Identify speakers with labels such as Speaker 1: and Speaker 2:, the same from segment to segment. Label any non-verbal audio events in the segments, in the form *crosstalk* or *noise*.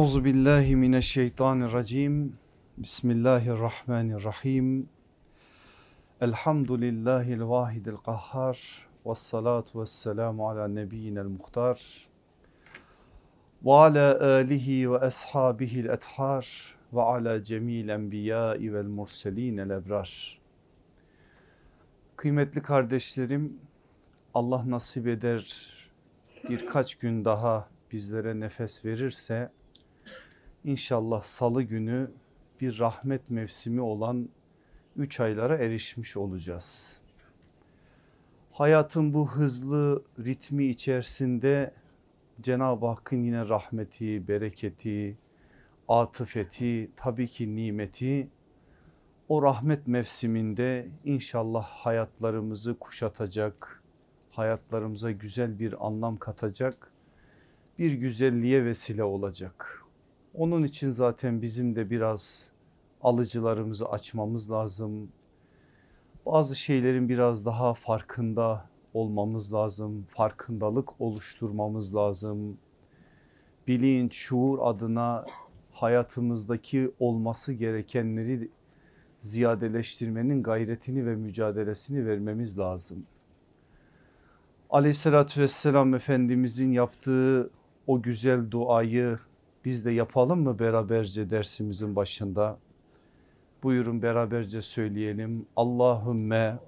Speaker 1: Euzu billahi mineşşeytanirracim. Bismillahirrahmanirrahim. Elhamdülillahil vahidil kahhar. Ve salatu ve selamu ala nebiyyinel muhtar. Ve ala alihi ve ashabihil ethar. Ve ala cemil enbiyai vel murselinel ebrar. Kıymetli kardeşlerim Allah nasip eder birkaç gün daha bizlere nefes verirse inşallah salı günü bir rahmet mevsimi olan 3 aylara erişmiş olacağız. Hayatın bu hızlı ritmi içerisinde Cenab-ı Hakk'ın yine rahmeti, bereketi, atıfeti, tabii ki nimeti o rahmet mevsiminde inşallah hayatlarımızı kuşatacak, hayatlarımıza güzel bir anlam katacak bir güzelliğe vesile olacak. Onun için zaten bizim de biraz alıcılarımızı açmamız lazım. Bazı şeylerin biraz daha farkında olmamız lazım. Farkındalık oluşturmamız lazım. Bilinç, şuur adına hayatımızdaki olması gerekenleri ziyadeleştirmenin gayretini ve mücadelesini vermemiz lazım. Aleyhissalatü vesselam Efendimizin yaptığı o güzel duayı biz de yapalım mı beraberce dersimizin başında? Buyurun beraberce söyleyelim. Allahümme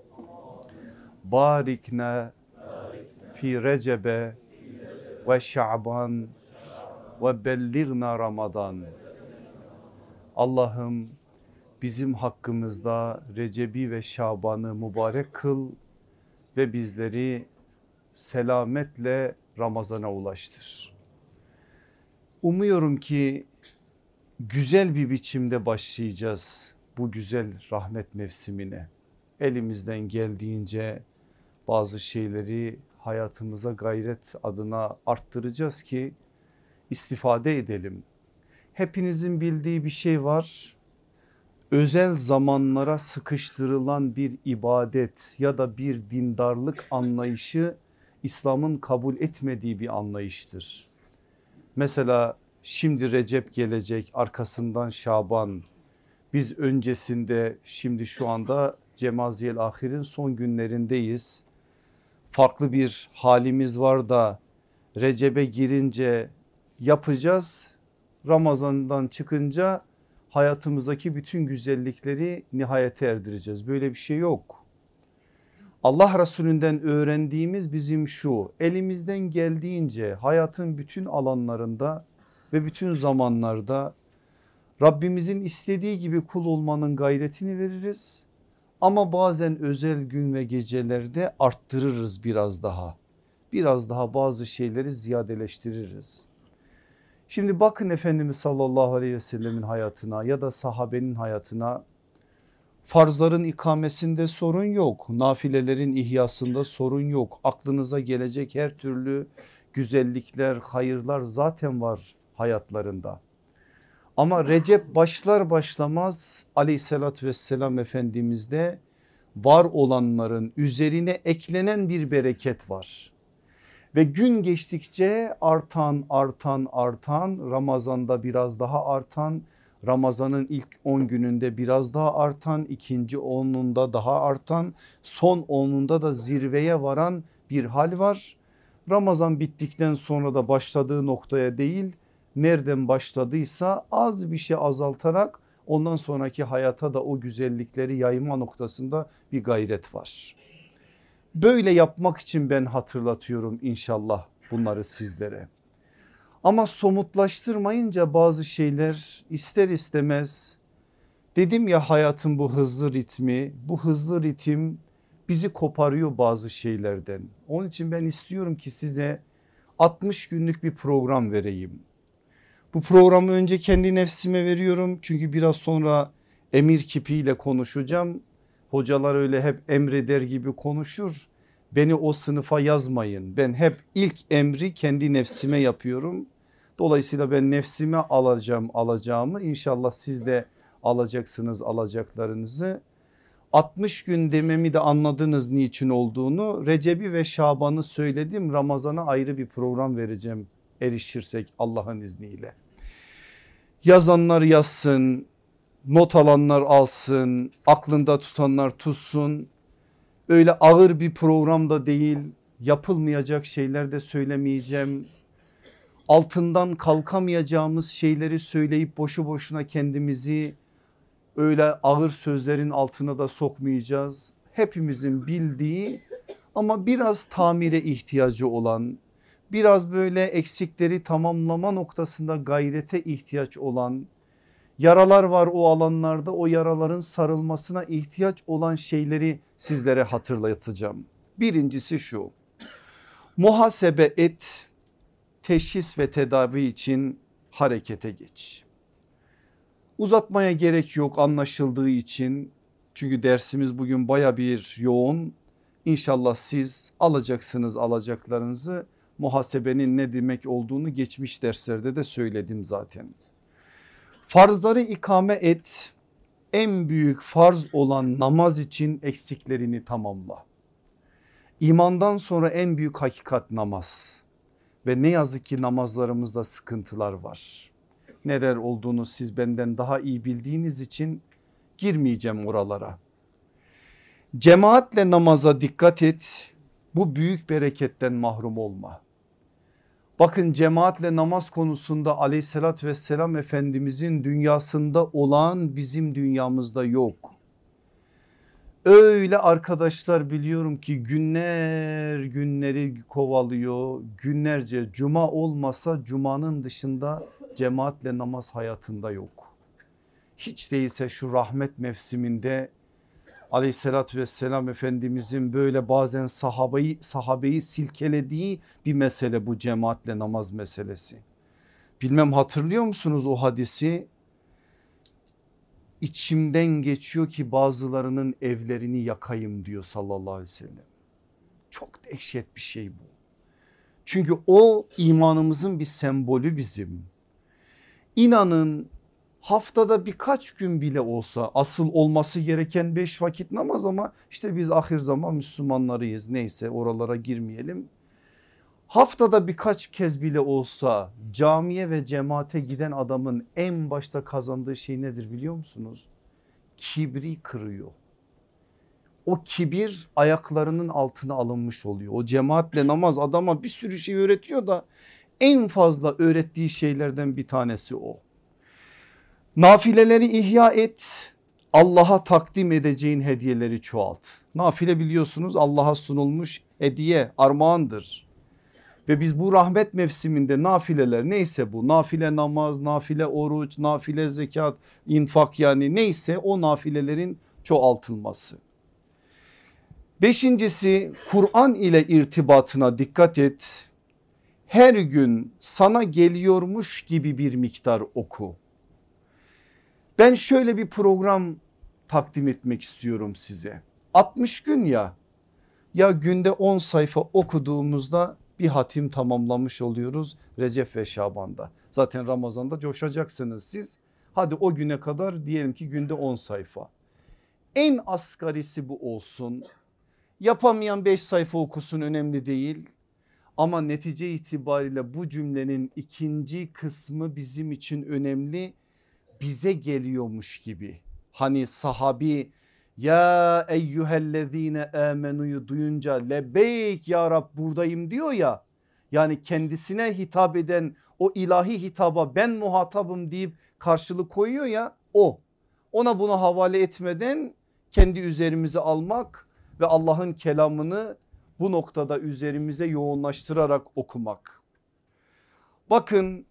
Speaker 1: barikne fi recebe ve şa'ban ve belligna ramadan. Allah'ım bizim hakkımızda Recebi ve Şaban'ı mübarek kıl ve bizleri selametle Ramazan'a ulaştır. Umuyorum ki güzel bir biçimde başlayacağız bu güzel rahmet mevsimine. Elimizden geldiğince bazı şeyleri hayatımıza gayret adına arttıracağız ki istifade edelim. Hepinizin bildiği bir şey var. Özel zamanlara sıkıştırılan bir ibadet ya da bir dindarlık anlayışı İslam'ın kabul etmediği bir anlayıştır. Mesela şimdi Recep gelecek arkasından Şaban biz öncesinde şimdi şu anda Cemaziyel Ahir'in son günlerindeyiz. Farklı bir halimiz var da Recep'e girince yapacağız. Ramazan'dan çıkınca hayatımızdaki bütün güzellikleri nihayete erdireceğiz. Böyle bir şey yok. Allah Resulünden öğrendiğimiz bizim şu elimizden geldiğince hayatın bütün alanlarında ve bütün zamanlarda Rabbimizin istediği gibi kul olmanın gayretini veririz. Ama bazen özel gün ve gecelerde arttırırız biraz daha. Biraz daha bazı şeyleri ziyadeleştiririz. Şimdi bakın Efendimiz sallallahu aleyhi ve sellemin hayatına ya da sahabenin hayatına Farzların ikamesinde sorun yok. Nafilelerin ihyasında sorun yok. Aklınıza gelecek her türlü güzellikler, hayırlar zaten var hayatlarında. Ama Recep başlar başlamaz aleyhissalatü vesselam efendimizde var olanların üzerine eklenen bir bereket var. Ve gün geçtikçe artan artan artan Ramazan'da biraz daha artan Ramazan'ın ilk 10 gününde biraz daha artan ikinci onunda daha artan son onunda da zirveye varan bir hal var. Ramazan bittikten sonra da başladığı noktaya değil nereden başladıysa az bir şey azaltarak ondan sonraki hayata da o güzellikleri yayma noktasında bir gayret var. Böyle yapmak için ben hatırlatıyorum inşallah bunları sizlere. Ama somutlaştırmayınca bazı şeyler ister istemez dedim ya hayatın bu hızlı ritmi bu hızlı ritim bizi koparıyor bazı şeylerden. Onun için ben istiyorum ki size 60 günlük bir program vereyim. Bu programı önce kendi nefsime veriyorum çünkü biraz sonra emir kipiyle konuşacağım. Hocalar öyle hep emreder gibi konuşur. Beni o sınıfa yazmayın. Ben hep ilk emri kendi nefsime yapıyorum. Dolayısıyla ben nefsime alacağım alacağımı inşallah siz de alacaksınız alacaklarınızı. 60 gün dememi de anladınız niçin olduğunu. Recep'i ve Şaban'ı söyledim. Ramazan'a ayrı bir program vereceğim erişirsek Allah'ın izniyle. Yazanlar yazsın, not alanlar alsın, aklında tutanlar tutsun. Öyle ağır bir programda değil, yapılmayacak şeyler de söylemeyeceğim. Altından kalkamayacağımız şeyleri söyleyip boşu boşuna kendimizi öyle ağır sözlerin altına da sokmayacağız. Hepimizin bildiği ama biraz tamire ihtiyacı olan biraz böyle eksikleri tamamlama noktasında gayrete ihtiyaç olan yaralar var o alanlarda o yaraların sarılmasına ihtiyaç olan şeyleri sizlere hatırlatacağım. Birincisi şu muhasebe et teşhis ve tedavi için harekete geç. Uzatmaya gerek yok anlaşıldığı için çünkü dersimiz bugün baya bir yoğun. İnşallah siz alacaksınız alacaklarınızı muhasebenin ne demek olduğunu geçmiş derslerde de söyledim zaten. Farzları ikame et en büyük farz olan namaz için eksiklerini tamamla. İmandan sonra en büyük hakikat namaz ve ne yazık ki namazlarımızda sıkıntılar var. Neler olduğunu siz benden daha iyi bildiğiniz için girmeyeceğim oralara. Cemaatle namaza dikkat et bu büyük bereketten mahrum olma. Bakın cemaatle namaz konusunda aleyhissalatü vesselam efendimizin dünyasında olan bizim dünyamızda yok. Öyle arkadaşlar biliyorum ki günler günleri kovalıyor. Günlerce cuma olmasa cumanın dışında cemaatle namaz hayatında yok. Hiç değilse şu rahmet mevsiminde aleyhissalatü vesselam efendimizin böyle bazen sahabeyi, sahabeyi silkelediği bir mesele bu cemaatle namaz meselesi. Bilmem hatırlıyor musunuz o hadisi? İçimden geçiyor ki bazılarının evlerini yakayım diyor sallallahu aleyhi ve sellem. Çok dehşet bir şey bu. Çünkü o imanımızın bir sembolü bizim. İnanın haftada birkaç gün bile olsa asıl olması gereken beş vakit namaz ama işte biz ahir zaman Müslümanlarıyız neyse oralara girmeyelim. Haftada birkaç kez bile olsa camiye ve cemaate giden adamın en başta kazandığı şey nedir biliyor musunuz? Kibri kırıyor. O kibir ayaklarının altına alınmış oluyor. O cemaatle namaz adama bir sürü şey öğretiyor da en fazla öğrettiği şeylerden bir tanesi o. Nafileleri ihya et. Allah'a takdim edeceğin hediyeleri çoğalt. Nafile biliyorsunuz Allah'a sunulmuş hediye armağandır. Ve biz bu rahmet mevsiminde nafileler neyse bu nafile namaz, nafile oruç, nafile zekat, infak yani neyse o nafilelerin çoğaltılması. Beşincisi Kur'an ile irtibatına dikkat et. Her gün sana geliyormuş gibi bir miktar oku. Ben şöyle bir program takdim etmek istiyorum size. 60 gün ya ya günde 10 sayfa okuduğumuzda bir hatim tamamlamış oluyoruz Recep ve Şaban'da. Zaten Ramazan'da coşacaksınız siz. Hadi o güne kadar diyelim ki günde 10 sayfa. En asgarisi bu olsun. Yapamayan 5 sayfa okusun önemli değil. Ama netice itibariyle bu cümlenin ikinci kısmı bizim için önemli bize geliyormuş gibi. Hani sahabi ya eyyühellezine amenuyu duyunca lebeyk ya Rab buradayım diyor ya. Yani kendisine hitap eden o ilahi hitaba ben muhatabım deyip karşılık koyuyor ya o. Ona bunu havale etmeden kendi üzerimize almak ve Allah'ın kelamını bu noktada üzerimize yoğunlaştırarak okumak. Bakın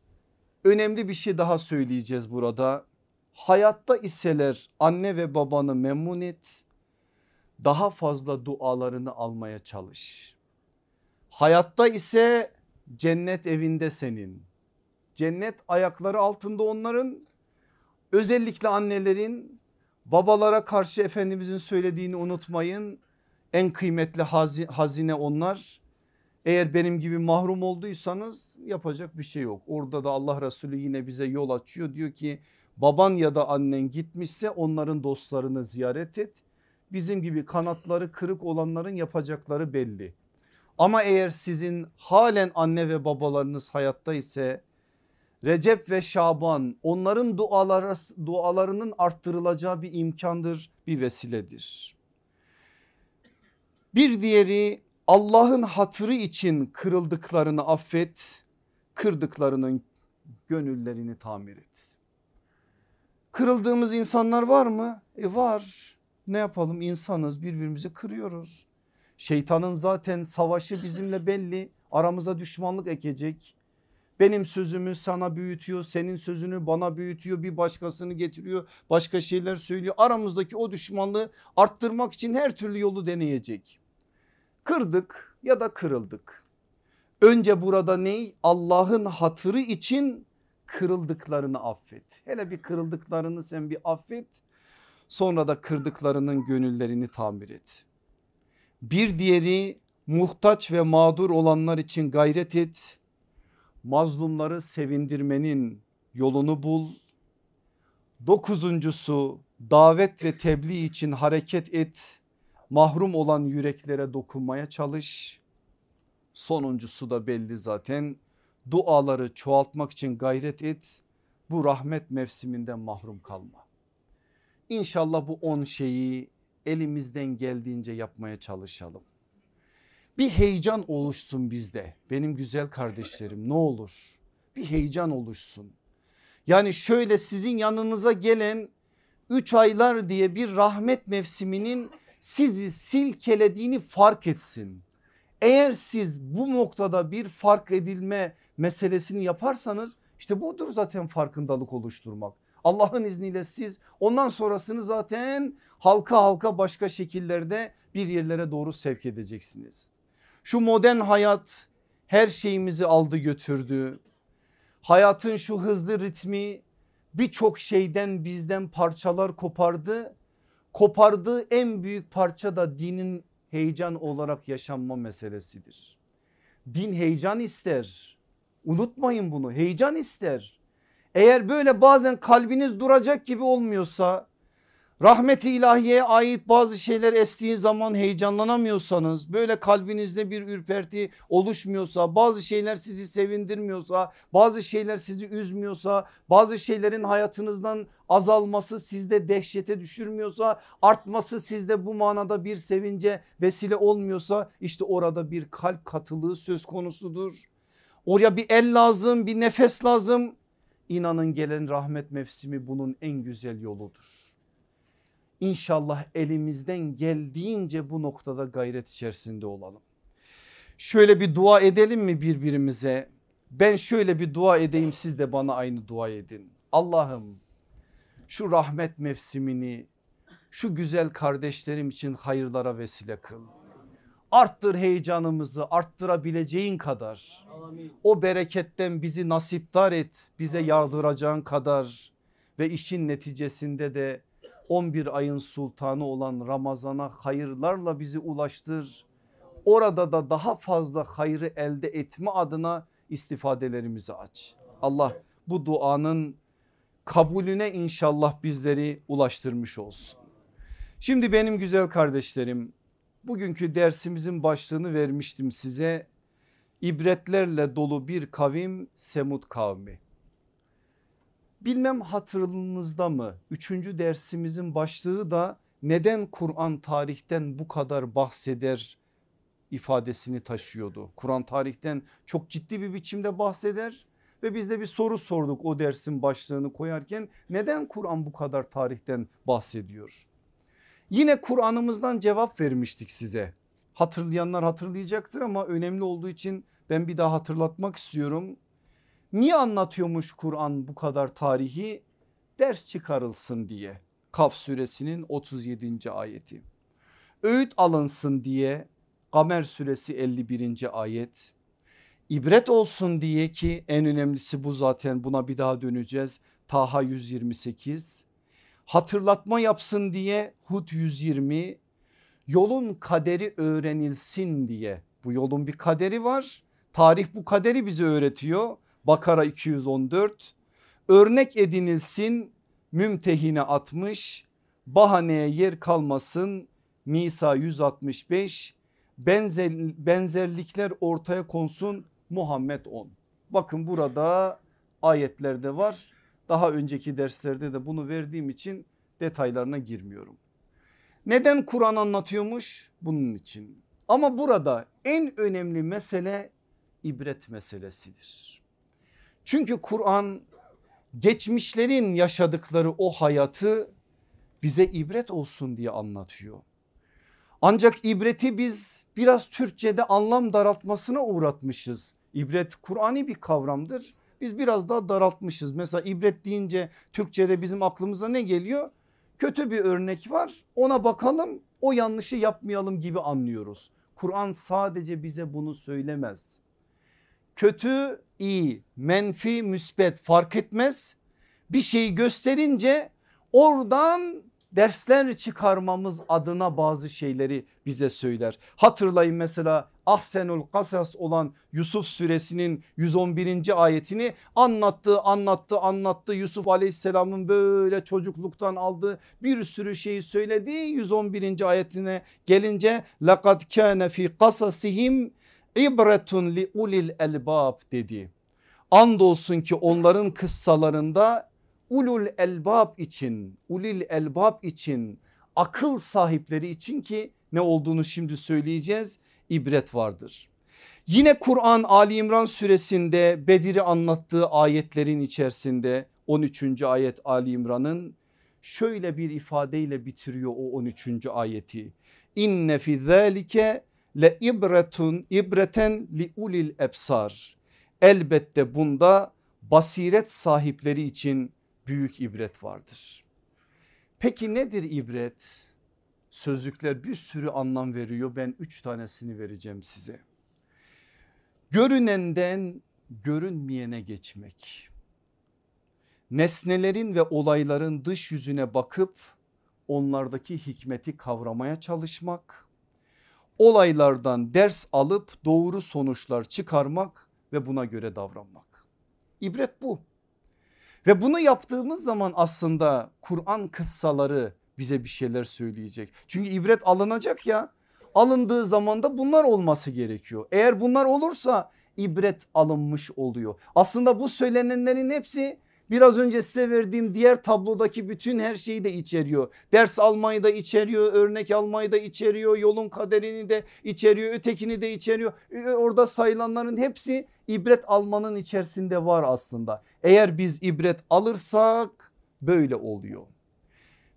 Speaker 1: önemli bir şey daha söyleyeceğiz burada. Hayatta iseler anne ve babanı memnun et. Daha fazla dualarını almaya çalış. Hayatta ise cennet evinde senin. Cennet ayakları altında onların. Özellikle annelerin babalara karşı Efendimizin söylediğini unutmayın. En kıymetli hazine onlar. Eğer benim gibi mahrum olduysanız yapacak bir şey yok. Orada da Allah Resulü yine bize yol açıyor. Diyor ki baban ya da annen gitmişse onların dostlarını ziyaret et. Bizim gibi kanatları kırık olanların yapacakları belli. Ama eğer sizin halen anne ve babalarınız hayatta ise Recep ve Şaban onların duaları, dualarının arttırılacağı bir imkandır, bir vesiledir. Bir diğeri Allah'ın hatırı için kırıldıklarını affet, kırdıklarının gönüllerini tamir et. Kırıldığımız insanlar var mı? E var. Ne yapalım insanız birbirimizi kırıyoruz. Şeytanın zaten savaşı bizimle belli. Aramıza düşmanlık ekecek. Benim sözümü sana büyütüyor, senin sözünü bana büyütüyor, bir başkasını getiriyor, başka şeyler söylüyor. Aramızdaki o düşmanlığı arttırmak için her türlü yolu deneyecek. Kırdık ya da kırıldık. Önce burada ney? Allah'ın hatırı için kırıldıklarını affet. Hele bir kırıldıklarını sen bir affet. Sonra da kırdıklarının gönüllerini tamir et. Bir diğeri muhtaç ve mağdur olanlar için gayret et. Mazlumları sevindirmenin yolunu bul. Dokuzuncusu davet ve tebliğ için hareket et. Mahrum olan yüreklere dokunmaya çalış. Sonuncusu da belli zaten duaları çoğaltmak için gayret et. Bu rahmet mevsiminden mahrum kalma. İnşallah bu on şeyi elimizden geldiğince yapmaya çalışalım. Bir heyecan oluşsun bizde benim güzel kardeşlerim ne olur bir heyecan oluşsun. Yani şöyle sizin yanınıza gelen 3 aylar diye bir rahmet mevsiminin sizi silkelediğini fark etsin. Eğer siz bu noktada bir fark edilme meselesini yaparsanız işte budur zaten farkındalık oluşturmak. Allah'ın izniyle siz ondan sonrasını zaten halka halka başka şekillerde bir yerlere doğru sevk edeceksiniz. Şu modern hayat her şeyimizi aldı götürdü. Hayatın şu hızlı ritmi birçok şeyden bizden parçalar kopardı. Kopardığı en büyük parça da dinin heyecan olarak yaşanma meselesidir. Din heyecan ister. Unutmayın bunu heyecan ister. Eğer böyle bazen kalbiniz duracak gibi olmuyorsa rahmeti ilahiye ait bazı şeyler estiği zaman heyecanlanamıyorsanız böyle kalbinizde bir ürperti oluşmuyorsa bazı şeyler sizi sevindirmiyorsa bazı şeyler sizi üzmüyorsa bazı şeylerin hayatınızdan azalması sizde dehşete düşürmüyorsa artması sizde bu manada bir sevince vesile olmuyorsa işte orada bir kalp katılığı söz konusudur. Oraya bir el lazım bir nefes lazım İnanın gelen rahmet mevsimi bunun en güzel yoludur. İnşallah elimizden geldiğince bu noktada gayret içerisinde olalım. Şöyle bir dua edelim mi birbirimize? Ben şöyle bir dua edeyim siz de bana aynı dua edin. Allah'ım şu rahmet mevsimini şu güzel kardeşlerim için hayırlara vesile kıl. Arttır heyecanımızı arttırabileceğin kadar. O bereketten bizi nasiptar et bize yağdıracağın kadar ve işin neticesinde de 11 ayın sultanı olan Ramazan'a hayırlarla bizi ulaştır. Orada da daha fazla hayrı elde etme adına istifadelerimizi aç. Allah bu duanın kabulüne inşallah bizleri ulaştırmış olsun. Şimdi benim güzel kardeşlerim Bugünkü dersimizin başlığını vermiştim size. İbretlerle dolu bir kavim Semud kavmi. Bilmem hatırınızda mı? Üçüncü dersimizin başlığı da neden Kur'an tarihten bu kadar bahseder ifadesini taşıyordu. Kur'an tarihten çok ciddi bir biçimde bahseder ve biz de bir soru sorduk o dersin başlığını koyarken neden Kur'an bu kadar tarihten bahsediyor? Yine Kur'an'ımızdan cevap vermiştik size. Hatırlayanlar hatırlayacaktır ama önemli olduğu için ben bir daha hatırlatmak istiyorum. Niye anlatıyormuş Kur'an bu kadar tarihi? Ders çıkarılsın diye. Kaf suresinin 37. ayeti. Öğüt alınsın diye Kamer suresi 51. ayet. İbret olsun diye ki en önemlisi bu zaten buna bir daha döneceğiz. Taha 128 hatırlatma yapsın diye Hud 120 yolun kaderi öğrenilsin diye bu yolun bir kaderi var. Tarih bu kaderi bize öğretiyor. Bakara 214 örnek edinilsin mümtehine 60 bahaneye yer kalmasın Nisa 165 benzer, benzerlikler ortaya konsun Muhammed 10. Bakın burada ayetlerde var. Daha önceki derslerde de bunu verdiğim için detaylarına girmiyorum. Neden Kur'an anlatıyormuş? Bunun için. Ama burada en önemli mesele ibret meselesidir. Çünkü Kur'an geçmişlerin yaşadıkları o hayatı bize ibret olsun diye anlatıyor. Ancak ibreti biz biraz Türkçe'de anlam daraltmasına uğratmışız. İbret Kur'an'i bir kavramdır. Biz biraz daha daraltmışız. Mesela ibret deyince Türkçe'de bizim aklımıza ne geliyor? Kötü bir örnek var ona bakalım o yanlışı yapmayalım gibi anlıyoruz. Kur'an sadece bize bunu söylemez. Kötü, iyi, menfi, müsbet fark etmez. Bir şeyi gösterince oradan dersler çıkarmamız adına bazı şeyleri bize söyler. Hatırlayın mesela Ahsenul Kasas olan Yusuf suresinin 111. ayetini anlattı anlattı anlattı Yusuf aleyhisselamın böyle çocukluktan aldığı bir sürü şeyi söyledi 111. ayetine gelince lakad kana fi kasasihim ibretun li ulil dedi Andolsun ki onların kıssalarında ulul elbab için ulil elbab için akıl sahipleri için ki ne olduğunu şimdi söyleyeceğiz ibret vardır. Yine Kur'an Ali İmran suresinde Bedir'i anlattığı ayetlerin içerisinde 13. ayet Ali İmran'ın şöyle bir ifadeyle bitiriyor o 13. ayeti. İnne fi zalike le ibretun ibreten li ulil ebsar. Elbette bunda basiret sahipleri için büyük ibret vardır. Peki nedir ibret? Sözlükler bir sürü anlam veriyor. Ben üç tanesini vereceğim size. Görünenden görünmeyene geçmek. Nesnelerin ve olayların dış yüzüne bakıp onlardaki hikmeti kavramaya çalışmak. Olaylardan ders alıp doğru sonuçlar çıkarmak ve buna göre davranmak. İbret bu. Ve bunu yaptığımız zaman aslında Kur'an kıssaları bize bir şeyler söyleyecek. Çünkü ibret alınacak ya alındığı zaman da bunlar olması gerekiyor. Eğer bunlar olursa ibret alınmış oluyor. Aslında bu söylenenlerin hepsi Biraz önce size verdiğim diğer tablodaki bütün her şeyi de içeriyor. Ders almayı da içeriyor, örnek almayı da içeriyor, yolun kaderini de içeriyor, ötekini de içeriyor. Orada sayılanların hepsi ibret almanın içerisinde var aslında. Eğer biz ibret alırsak böyle oluyor.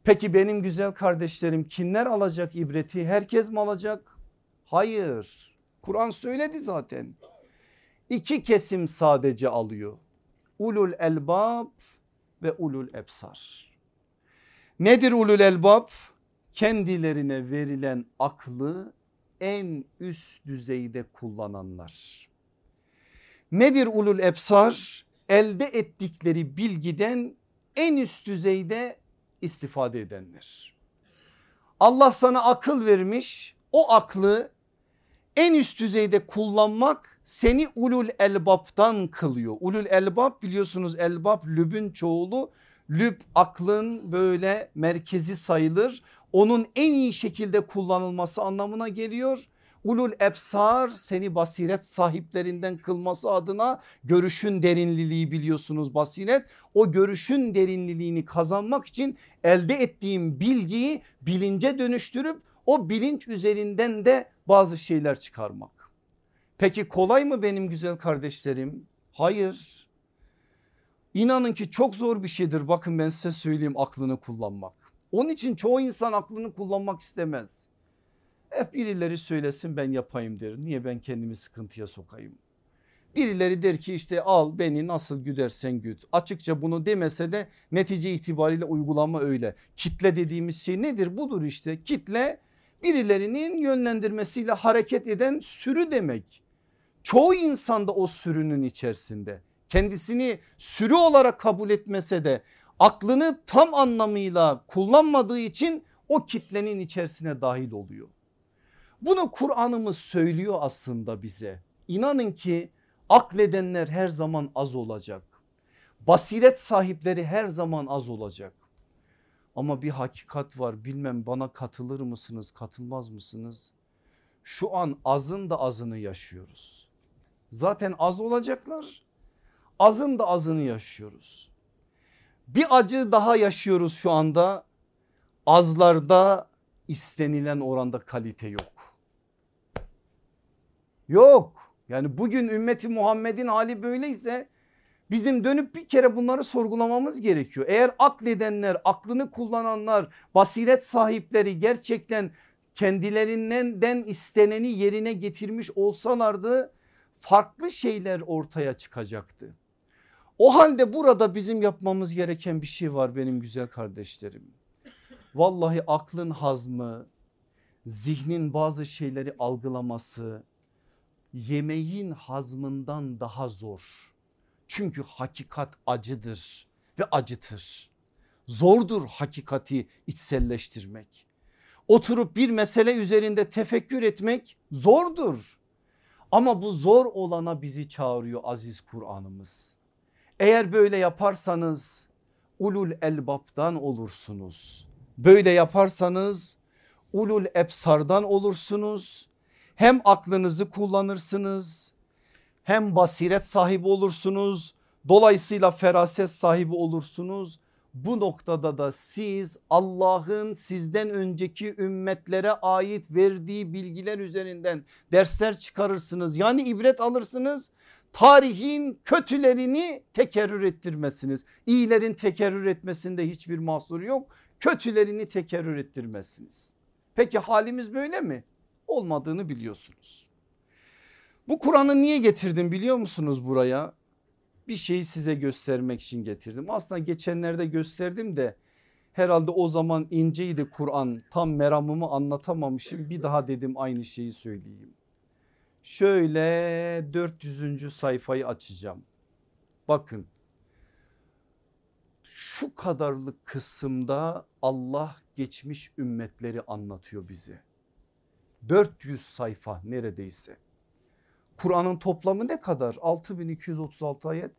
Speaker 1: Peki benim güzel kardeşlerim kimler alacak ibreti? Herkes mi alacak? Hayır. Kur'an söyledi zaten. İki kesim sadece alıyor ulul elbab ve ulul ebsar. Nedir ulul elbab? Kendilerine verilen aklı en üst düzeyde kullananlar. Nedir ulul ebsar? Elde ettikleri bilgiden en üst düzeyde istifade edenler. Allah sana akıl vermiş o aklı en üst düzeyde kullanmak seni ulul elbaptan kılıyor. Ulul elbap biliyorsunuz elbap lübün çoğulu. Lüb aklın böyle merkezi sayılır. Onun en iyi şekilde kullanılması anlamına geliyor. Ulul ebsar seni basiret sahiplerinden kılması adına görüşün derinliliği biliyorsunuz basiret. O görüşün derinliliğini kazanmak için elde ettiğim bilgiyi bilince dönüştürüp o bilinç üzerinden de bazı şeyler çıkarmak. Peki kolay mı benim güzel kardeşlerim? Hayır. İnanın ki çok zor bir şeydir bakın ben size söyleyeyim aklını kullanmak. Onun için çoğu insan aklını kullanmak istemez. Hep birileri söylesin ben yapayım der. Niye ben kendimi sıkıntıya sokayım? Birileri der ki işte al beni nasıl güdersen güt. Açıkça bunu demese de netice itibariyle uygulama öyle. Kitle dediğimiz şey nedir? Budur işte kitle birilerinin yönlendirmesiyle hareket eden sürü demek. Çoğu insan da o sürünün içerisinde kendisini sürü olarak kabul etmese de aklını tam anlamıyla kullanmadığı için o kitlenin içerisine dahil oluyor. Bunu Kur'an'ımız söylüyor aslında bize. İnanın ki akledenler her zaman az olacak. Basiret sahipleri her zaman az olacak. Ama bir hakikat var bilmem bana katılır mısınız katılmaz mısınız? Şu an azın da azını yaşıyoruz. Zaten az olacaklar azın da azını yaşıyoruz. Bir acı daha yaşıyoruz şu anda. Azlarda istenilen oranda kalite yok. Yok. Yani bugün ümmeti Muhammed'in hali böyleyse bizim dönüp bir kere bunları sorgulamamız gerekiyor. Eğer akledenler, aklını kullananlar, basiret sahipleri gerçekten kendilerinden isteneni yerine getirmiş olsalardı farklı şeyler ortaya çıkacaktı. O halde burada bizim yapmamız gereken bir şey var benim güzel kardeşlerim. Vallahi aklın hazmı, zihnin bazı şeyleri algılaması yemeğin hazmından daha zor. Çünkü hakikat acıdır ve acıtır. Zordur hakikati içselleştirmek. Oturup bir mesele üzerinde tefekkür etmek zordur. Ama bu zor olana bizi çağırıyor aziz Kur'an'ımız. Eğer böyle yaparsanız ulul elbaptan olursunuz. Böyle yaparsanız ulul ebsardan olursunuz. Hem aklınızı kullanırsınız hem basiret sahibi olursunuz. Dolayısıyla feraset sahibi olursunuz. Bu noktada da siz Allah'ın sizden önceki ümmetlere ait verdiği bilgiler üzerinden dersler çıkarırsınız. Yani ibret alırsınız tarihin kötülerini tekerrür ettirmesiniz. İyilerin tekerrür etmesinde hiçbir mahsur yok. Kötülerini tekerrür ettirmezsiniz. Peki halimiz böyle mi? Olmadığını biliyorsunuz. Bu Kur'an'ı niye getirdim biliyor musunuz buraya? Bir şeyi size göstermek için getirdim. Aslında geçenlerde gösterdim de herhalde o zaman inceydi Kur'an tam meramımı anlatamamışım. Bir daha dedim aynı şeyi söyleyeyim. Şöyle 400. sayfayı açacağım. Bakın şu kadarlık kısımda Allah geçmiş ümmetleri anlatıyor bize. 400 sayfa neredeyse. Kur'an'ın toplamı ne kadar? 6236 ayet.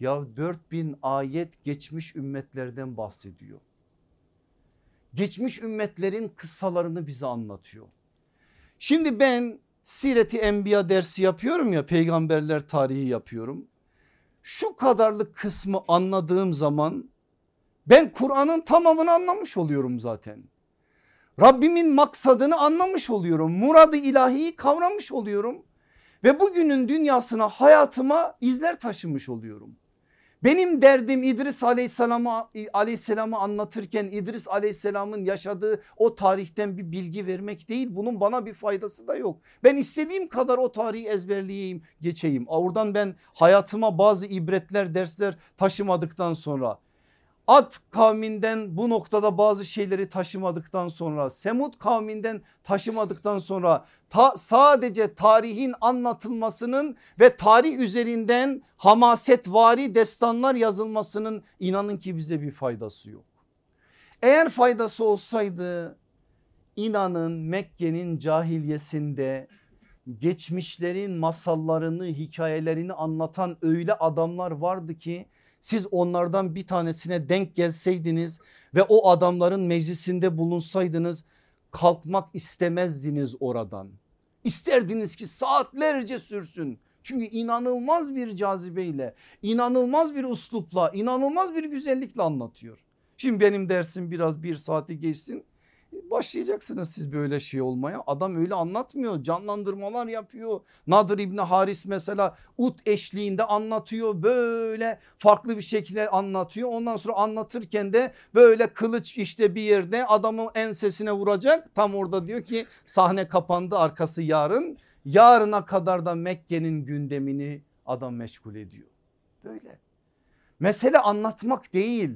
Speaker 1: Ya 4000 ayet geçmiş ümmetlerden bahsediyor. Geçmiş ümmetlerin kıssalarını bize anlatıyor. Şimdi ben Sireti Enbiya dersi yapıyorum ya peygamberler tarihi yapıyorum. Şu kadarlık kısmı anladığım zaman ben Kur'an'ın tamamını anlamış oluyorum zaten. Rabbimin maksadını anlamış oluyorum. Muradı ilahiyi kavramış oluyorum. Ve bugünün dünyasına hayatıma izler taşımış oluyorum. Benim derdim İdris aleyhisselamı, aleyhisselamı anlatırken İdris aleyhisselamın yaşadığı o tarihten bir bilgi vermek değil. Bunun bana bir faydası da yok. Ben istediğim kadar o tarihi ezberleyeyim geçeyim. Oradan ben hayatıma bazı ibretler dersler taşımadıktan sonra Ad kavminden bu noktada bazı şeyleri taşımadıktan sonra Semud kavminden taşımadıktan sonra ta, sadece tarihin anlatılmasının ve tarih üzerinden hamasetvari destanlar yazılmasının inanın ki bize bir faydası yok. Eğer faydası olsaydı inanın Mekke'nin cahiliyesinde geçmişlerin masallarını hikayelerini anlatan öyle adamlar vardı ki siz onlardan bir tanesine denk gelseydiniz ve o adamların meclisinde bulunsaydınız kalkmak istemezdiniz oradan. İsterdiniz ki saatlerce sürsün. Çünkü inanılmaz bir cazibeyle, inanılmaz bir uslupla, inanılmaz bir güzellikle anlatıyor. Şimdi benim dersim biraz bir saati geçsin başlayacaksınız siz böyle şey olmaya. Adam öyle anlatmıyor canlandırmalar yapıyor. Nadir İbni Haris mesela ut eşliğinde anlatıyor böyle farklı bir şekilde anlatıyor. Ondan sonra anlatırken de böyle kılıç işte bir yerde adamın ensesine vuracak. Tam orada diyor ki sahne kapandı arkası yarın. Yarına kadar da Mekke'nin gündemini adam meşgul ediyor. Böyle. Mesele anlatmak değil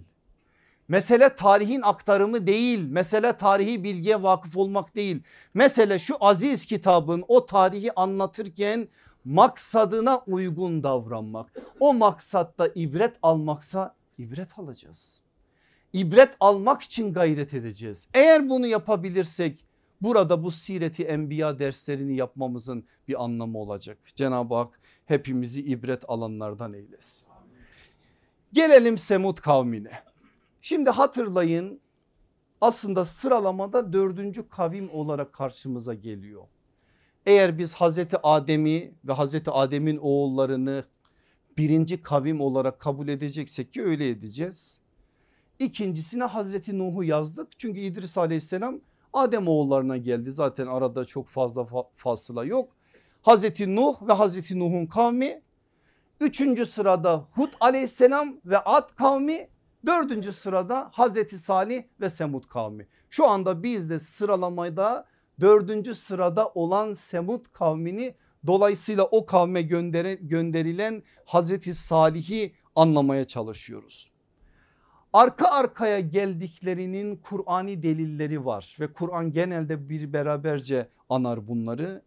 Speaker 1: Mesele tarihin aktarımı değil. Mesele tarihi bilgiye vakıf olmak değil. Mesele şu aziz kitabın o tarihi anlatırken maksadına uygun davranmak. O maksatta ibret almaksa ibret alacağız. İbret almak için gayret edeceğiz. Eğer bunu yapabilirsek burada bu sireti enbiya derslerini yapmamızın bir anlamı olacak. Cenab-ı Hak hepimizi ibret alanlardan eylesin. Gelelim Semud kavmine. Şimdi hatırlayın aslında sıralamada dördüncü kavim olarak karşımıza geliyor. Eğer biz Hazreti Adem'i ve Hazreti Adem'in oğullarını birinci kavim olarak kabul edeceksek ki öyle edeceğiz. İkincisine Hazreti Nuh'u yazdık. Çünkü İdris aleyhisselam Adem oğullarına geldi. Zaten arada çok fazla fasıla yok. Hazreti Nuh ve Hazreti Nuh'un kavmi. Üçüncü sırada Hud aleyhisselam ve Ad kavmi. Dördüncü sırada Hazreti Salih ve Semud kavmi. Şu anda biz de sıralamada dördüncü sırada olan Semud kavmini dolayısıyla o kavme göndere, gönderilen Hazreti Salih'i anlamaya çalışıyoruz. Arka arkaya geldiklerinin Kur'ani delilleri var ve Kur'an genelde bir beraberce anar bunları.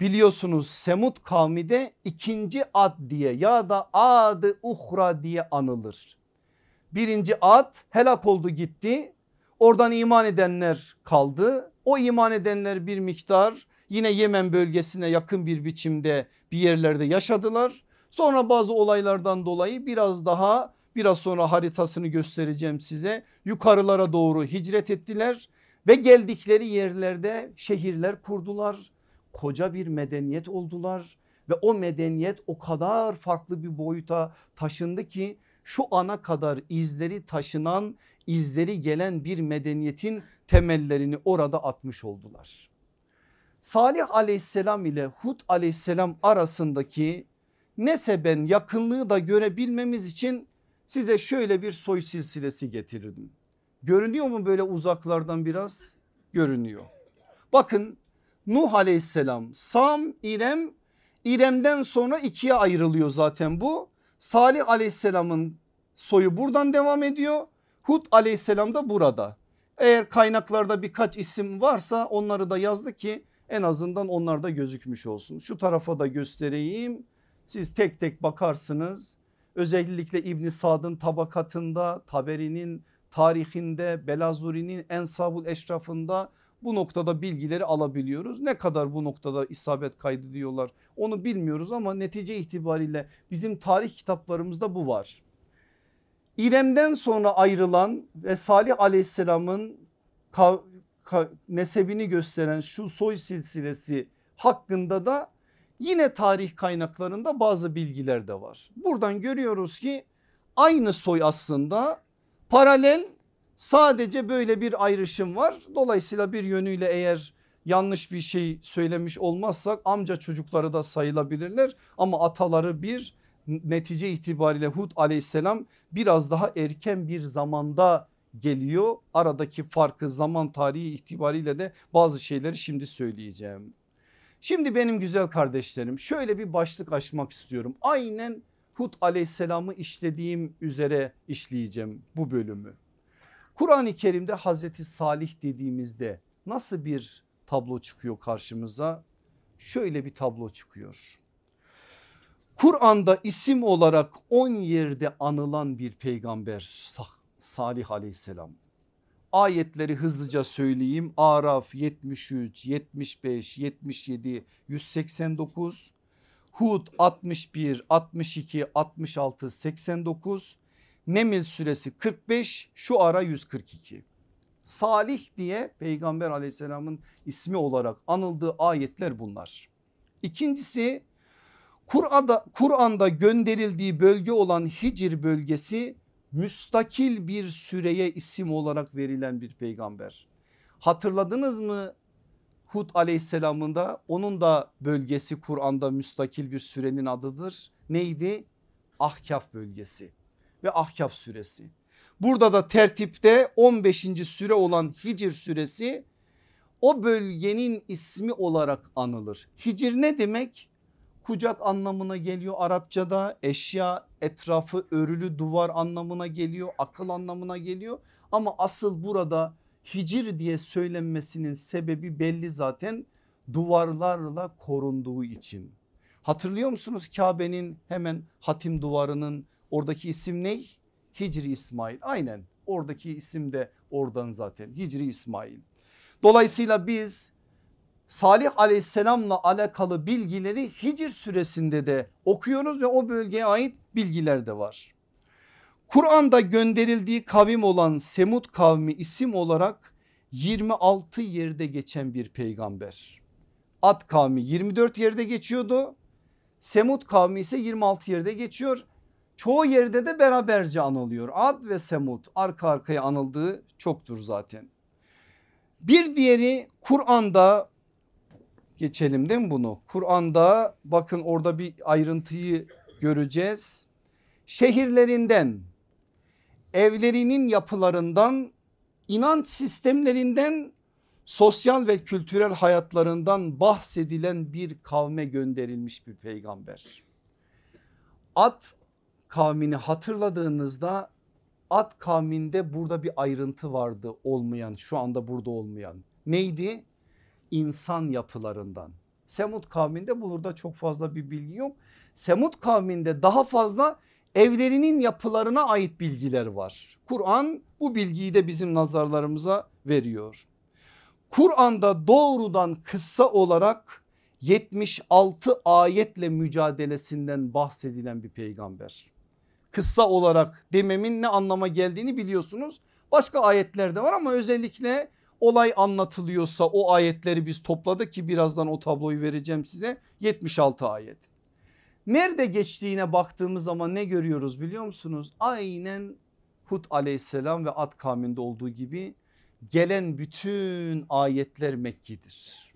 Speaker 1: Biliyorsunuz Semud kavmi de ikinci ad diye ya da adı uhra diye anılır. Birinci ad helak oldu gitti oradan iman edenler kaldı. O iman edenler bir miktar yine Yemen bölgesine yakın bir biçimde bir yerlerde yaşadılar. Sonra bazı olaylardan dolayı biraz daha biraz sonra haritasını göstereceğim size yukarılara doğru hicret ettiler ve geldikleri yerlerde şehirler kurdular. Koca bir medeniyet oldular ve o medeniyet o kadar farklı bir boyuta taşındı ki şu ana kadar izleri taşınan izleri gelen bir medeniyetin temellerini orada atmış oldular. Salih aleyhisselam ile Hud aleyhisselam arasındaki neseben yakınlığı da görebilmemiz için size şöyle bir soy silsilesi getirdim. Görünüyor mu böyle uzaklardan biraz? Görünüyor. Bakın Nuh aleyhisselam Sam İrem İrem'den sonra ikiye ayrılıyor zaten bu. Salih aleyhisselamın soyu buradan devam ediyor. Hud aleyhisselam da burada. Eğer kaynaklarda birkaç isim varsa onları da yazdı ki en azından onlar da gözükmüş olsun. Şu tarafa da göstereyim. Siz tek tek bakarsınız. Özellikle İbn Sad'ın tabakatında, Taberi'nin tarihinde, Belazuri'nin Ensabul Eşrafında bu noktada bilgileri alabiliyoruz. Ne kadar bu noktada isabet kaydediyorlar onu bilmiyoruz ama netice itibariyle bizim tarih kitaplarımızda bu var. İrem'den sonra ayrılan ve Salih aleyhisselamın nesebini gösteren şu soy silsilesi hakkında da yine tarih kaynaklarında bazı bilgiler de var. Buradan görüyoruz ki aynı soy aslında paralel sadece böyle bir ayrışım var. Dolayısıyla bir yönüyle eğer yanlış bir şey söylemiş olmazsak amca çocukları da sayılabilirler ama ataları bir netice itibariyle Hud aleyhisselam biraz daha erken bir zamanda geliyor. Aradaki farkı zaman tarihi itibariyle de bazı şeyleri şimdi söyleyeceğim. Şimdi benim güzel kardeşlerim şöyle bir başlık açmak istiyorum. Aynen Hud aleyhisselamı işlediğim üzere işleyeceğim bu bölümü. Kur'an-ı Kerim'de Hazreti Salih dediğimizde nasıl bir tablo çıkıyor karşımıza? Şöyle bir tablo çıkıyor. Kur'an'da isim olarak 10 yerde anılan bir peygamber Salih aleyhisselam. Ayetleri hızlıca söyleyeyim. Araf 73, 75, 77, 189, Hud 61, 62, 66, 89, Nemil suresi 45, şu ara 142. Salih diye peygamber aleyhisselamın ismi olarak anıldığı ayetler bunlar. İkincisi Kur'an'da Kur'an'da gönderildiği bölge olan Hicr bölgesi müstakil bir süreye isim olarak verilen bir peygamber. Hatırladınız mı Hud aleyhisselamın da onun da bölgesi Kur'an'da müstakil bir sürenin adıdır. Neydi? Ahkaf bölgesi ve Ahkaf suresi. Burada da tertipte 15. süre olan Hicr suresi o bölgenin ismi olarak anılır. Hicr ne demek? kucak anlamına geliyor Arapçada eşya etrafı örülü duvar anlamına geliyor akıl anlamına geliyor ama asıl burada hicir diye söylenmesinin sebebi belli zaten duvarlarla korunduğu için. Hatırlıyor musunuz Kabe'nin hemen hatim duvarının oradaki isim ne? Hicri İsmail aynen oradaki isim de oradan zaten Hicri İsmail. Dolayısıyla biz Salih aleyhisselamla alakalı bilgileri Hicr süresinde de okuyoruz ve o bölgeye ait bilgiler de var. Kur'an'da gönderildiği kavim olan Semud kavmi isim olarak 26 yerde geçen bir peygamber. Ad kavmi 24 yerde geçiyordu. Semud kavmi ise 26 yerde geçiyor. Çoğu yerde de beraberce anılıyor. Ad ve Semud arka arkaya anıldığı çoktur zaten. Bir diğeri Kur'an'da geçelim değil mi bunu? Kur'an'da bakın orada bir ayrıntıyı göreceğiz. Şehirlerinden, evlerinin yapılarından, inanç sistemlerinden, sosyal ve kültürel hayatlarından bahsedilen bir kavme gönderilmiş bir peygamber. At kavmini hatırladığınızda At kavminde burada bir ayrıntı vardı olmayan şu anda burada olmayan. Neydi? İnsan yapılarından. Semud kavminde burada çok fazla bir bilgi yok. Semud kavminde daha fazla evlerinin yapılarına ait bilgiler var. Kur'an bu bilgiyi de bizim nazarlarımıza veriyor. Kur'an'da doğrudan kıssa olarak 76 ayetle mücadelesinden bahsedilen bir peygamber. Kıssa olarak dememin ne anlama geldiğini biliyorsunuz. Başka ayetlerde var ama özellikle olay anlatılıyorsa o ayetleri biz topladık ki birazdan o tabloyu vereceğim size 76 ayet. Nerede geçtiğine baktığımız zaman ne görüyoruz biliyor musunuz? Aynen Hud aleyhisselam ve Ad kavminde olduğu gibi gelen bütün ayetler Mekki'dir.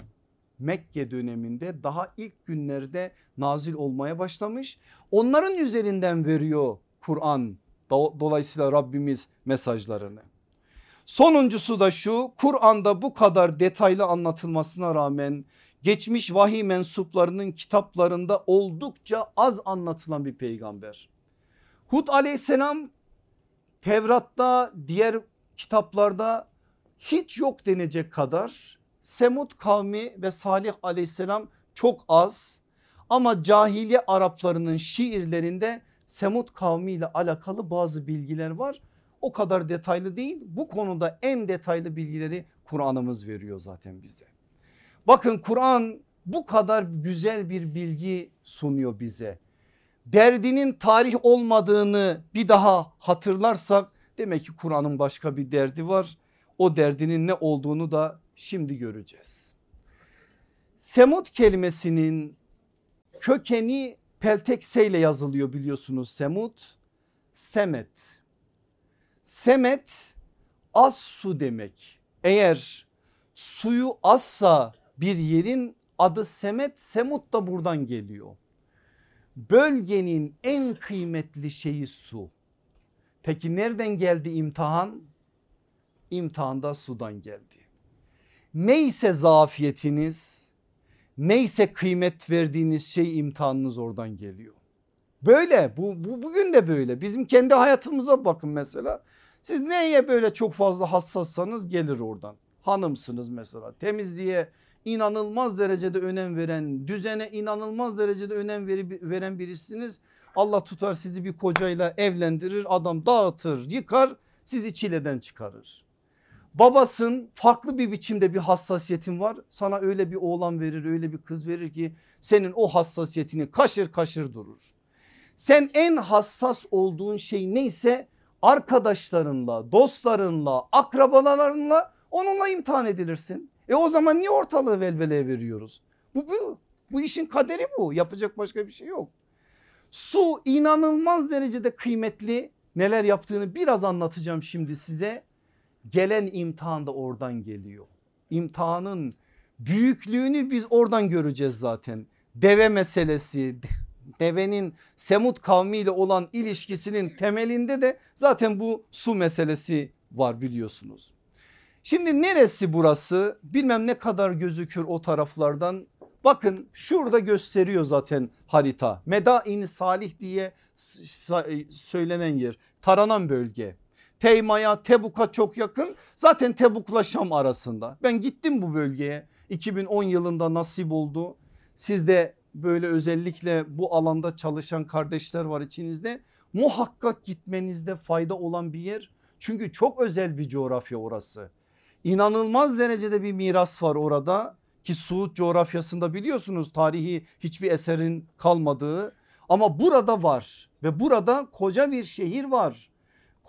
Speaker 1: Mekke döneminde daha ilk günlerde nazil olmaya başlamış. Onların üzerinden veriyor Kur'an dolayısıyla Rabbimiz mesajlarını. Sonuncusu da şu Kur'an'da bu kadar detaylı anlatılmasına rağmen geçmiş vahiy mensuplarının kitaplarında oldukça az anlatılan bir peygamber. Hud aleyhisselam Tevrat'ta diğer kitaplarda hiç yok denecek kadar Semud kavmi ve Salih aleyhisselam çok az ama cahiliye Araplarının şiirlerinde Semud kavmi ile alakalı bazı bilgiler var. O kadar detaylı değil bu konuda en detaylı bilgileri Kur'an'ımız veriyor zaten bize. Bakın Kur'an bu kadar güzel bir bilgi sunuyor bize. Derdinin tarih olmadığını bir daha hatırlarsak demek ki Kur'an'ın başka bir derdi var. O derdinin ne olduğunu da şimdi göreceğiz. Semud kelimesinin kökeni peltekse ile yazılıyor biliyorsunuz Semud. Semet. Semet az su demek. Eğer suyu azsa bir yerin adı Semet, Semut da buradan geliyor. Bölgenin en kıymetli şeyi su. Peki nereden geldi imtihan? İmtihanda sudan geldi. Neyse zafiyetiniz, neyse kıymet verdiğiniz şey imtihanınız oradan geliyor. Böyle bu, bu bugün de böyle bizim kendi hayatımıza bakın mesela. Siz neye böyle çok fazla hassassanız gelir oradan. Hanımsınız mesela temizliğe inanılmaz derecede önem veren düzene inanılmaz derecede önem veren birisiniz. Allah tutar sizi bir kocayla evlendirir adam dağıtır yıkar sizi çileden çıkarır. Babasın farklı bir biçimde bir hassasiyetin var sana öyle bir oğlan verir öyle bir kız verir ki senin o hassasiyetini kaşır kaşır durur. Sen en hassas olduğun şey neyse arkadaşlarınla dostlarınla akrabalarınla onunla imtihan edilirsin. E o zaman niye ortalığı velveleye veriyoruz? Bu, bu, bu işin kaderi bu yapacak başka bir şey yok. Su inanılmaz derecede kıymetli neler yaptığını biraz anlatacağım şimdi size. Gelen imtihan da oradan geliyor. İmtihanın büyüklüğünü biz oradan göreceğiz zaten. Deve meselesi, *laughs* devenin Semut kavmiyle olan ilişkisinin temelinde de zaten bu su meselesi var biliyorsunuz. Şimdi neresi burası bilmem ne kadar gözükür o taraflardan bakın şurada gösteriyor zaten harita Medain Salih diye söylenen yer taranan bölge. Teyma'ya Tebuk'a çok yakın. Zaten Tebuk'la Şam arasında. Ben gittim bu bölgeye. 2010 yılında nasip oldu. Siz de böyle özellikle bu alanda çalışan kardeşler var içinizde. Muhakkak gitmenizde fayda olan bir yer. Çünkü çok özel bir coğrafya orası. İnanılmaz derecede bir miras var orada. Ki Suud coğrafyasında biliyorsunuz tarihi hiçbir eserin kalmadığı. Ama burada var ve burada koca bir şehir var.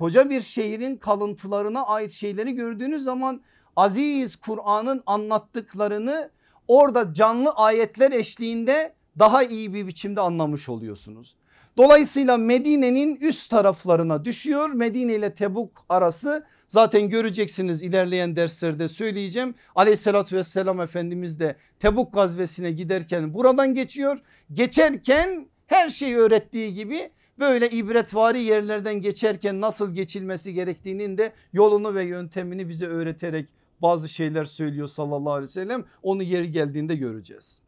Speaker 1: Koca bir şehrin kalıntılarına ait şeyleri gördüğünüz zaman aziz Kur'an'ın anlattıklarını orada canlı ayetler eşliğinde daha iyi bir biçimde anlamış oluyorsunuz. Dolayısıyla Medine'nin üst taraflarına düşüyor. Medine ile Tebuk arası zaten göreceksiniz ilerleyen derslerde söyleyeceğim. Aleyhissalatü vesselam Efendimiz de Tebuk gazvesine giderken buradan geçiyor. Geçerken her şeyi öğrettiği gibi böyle ibretvari yerlerden geçerken nasıl geçilmesi gerektiğinin de yolunu ve yöntemini bize öğreterek bazı şeyler söylüyor sallallahu aleyhi ve sellem. Onu yeri geldiğinde göreceğiz.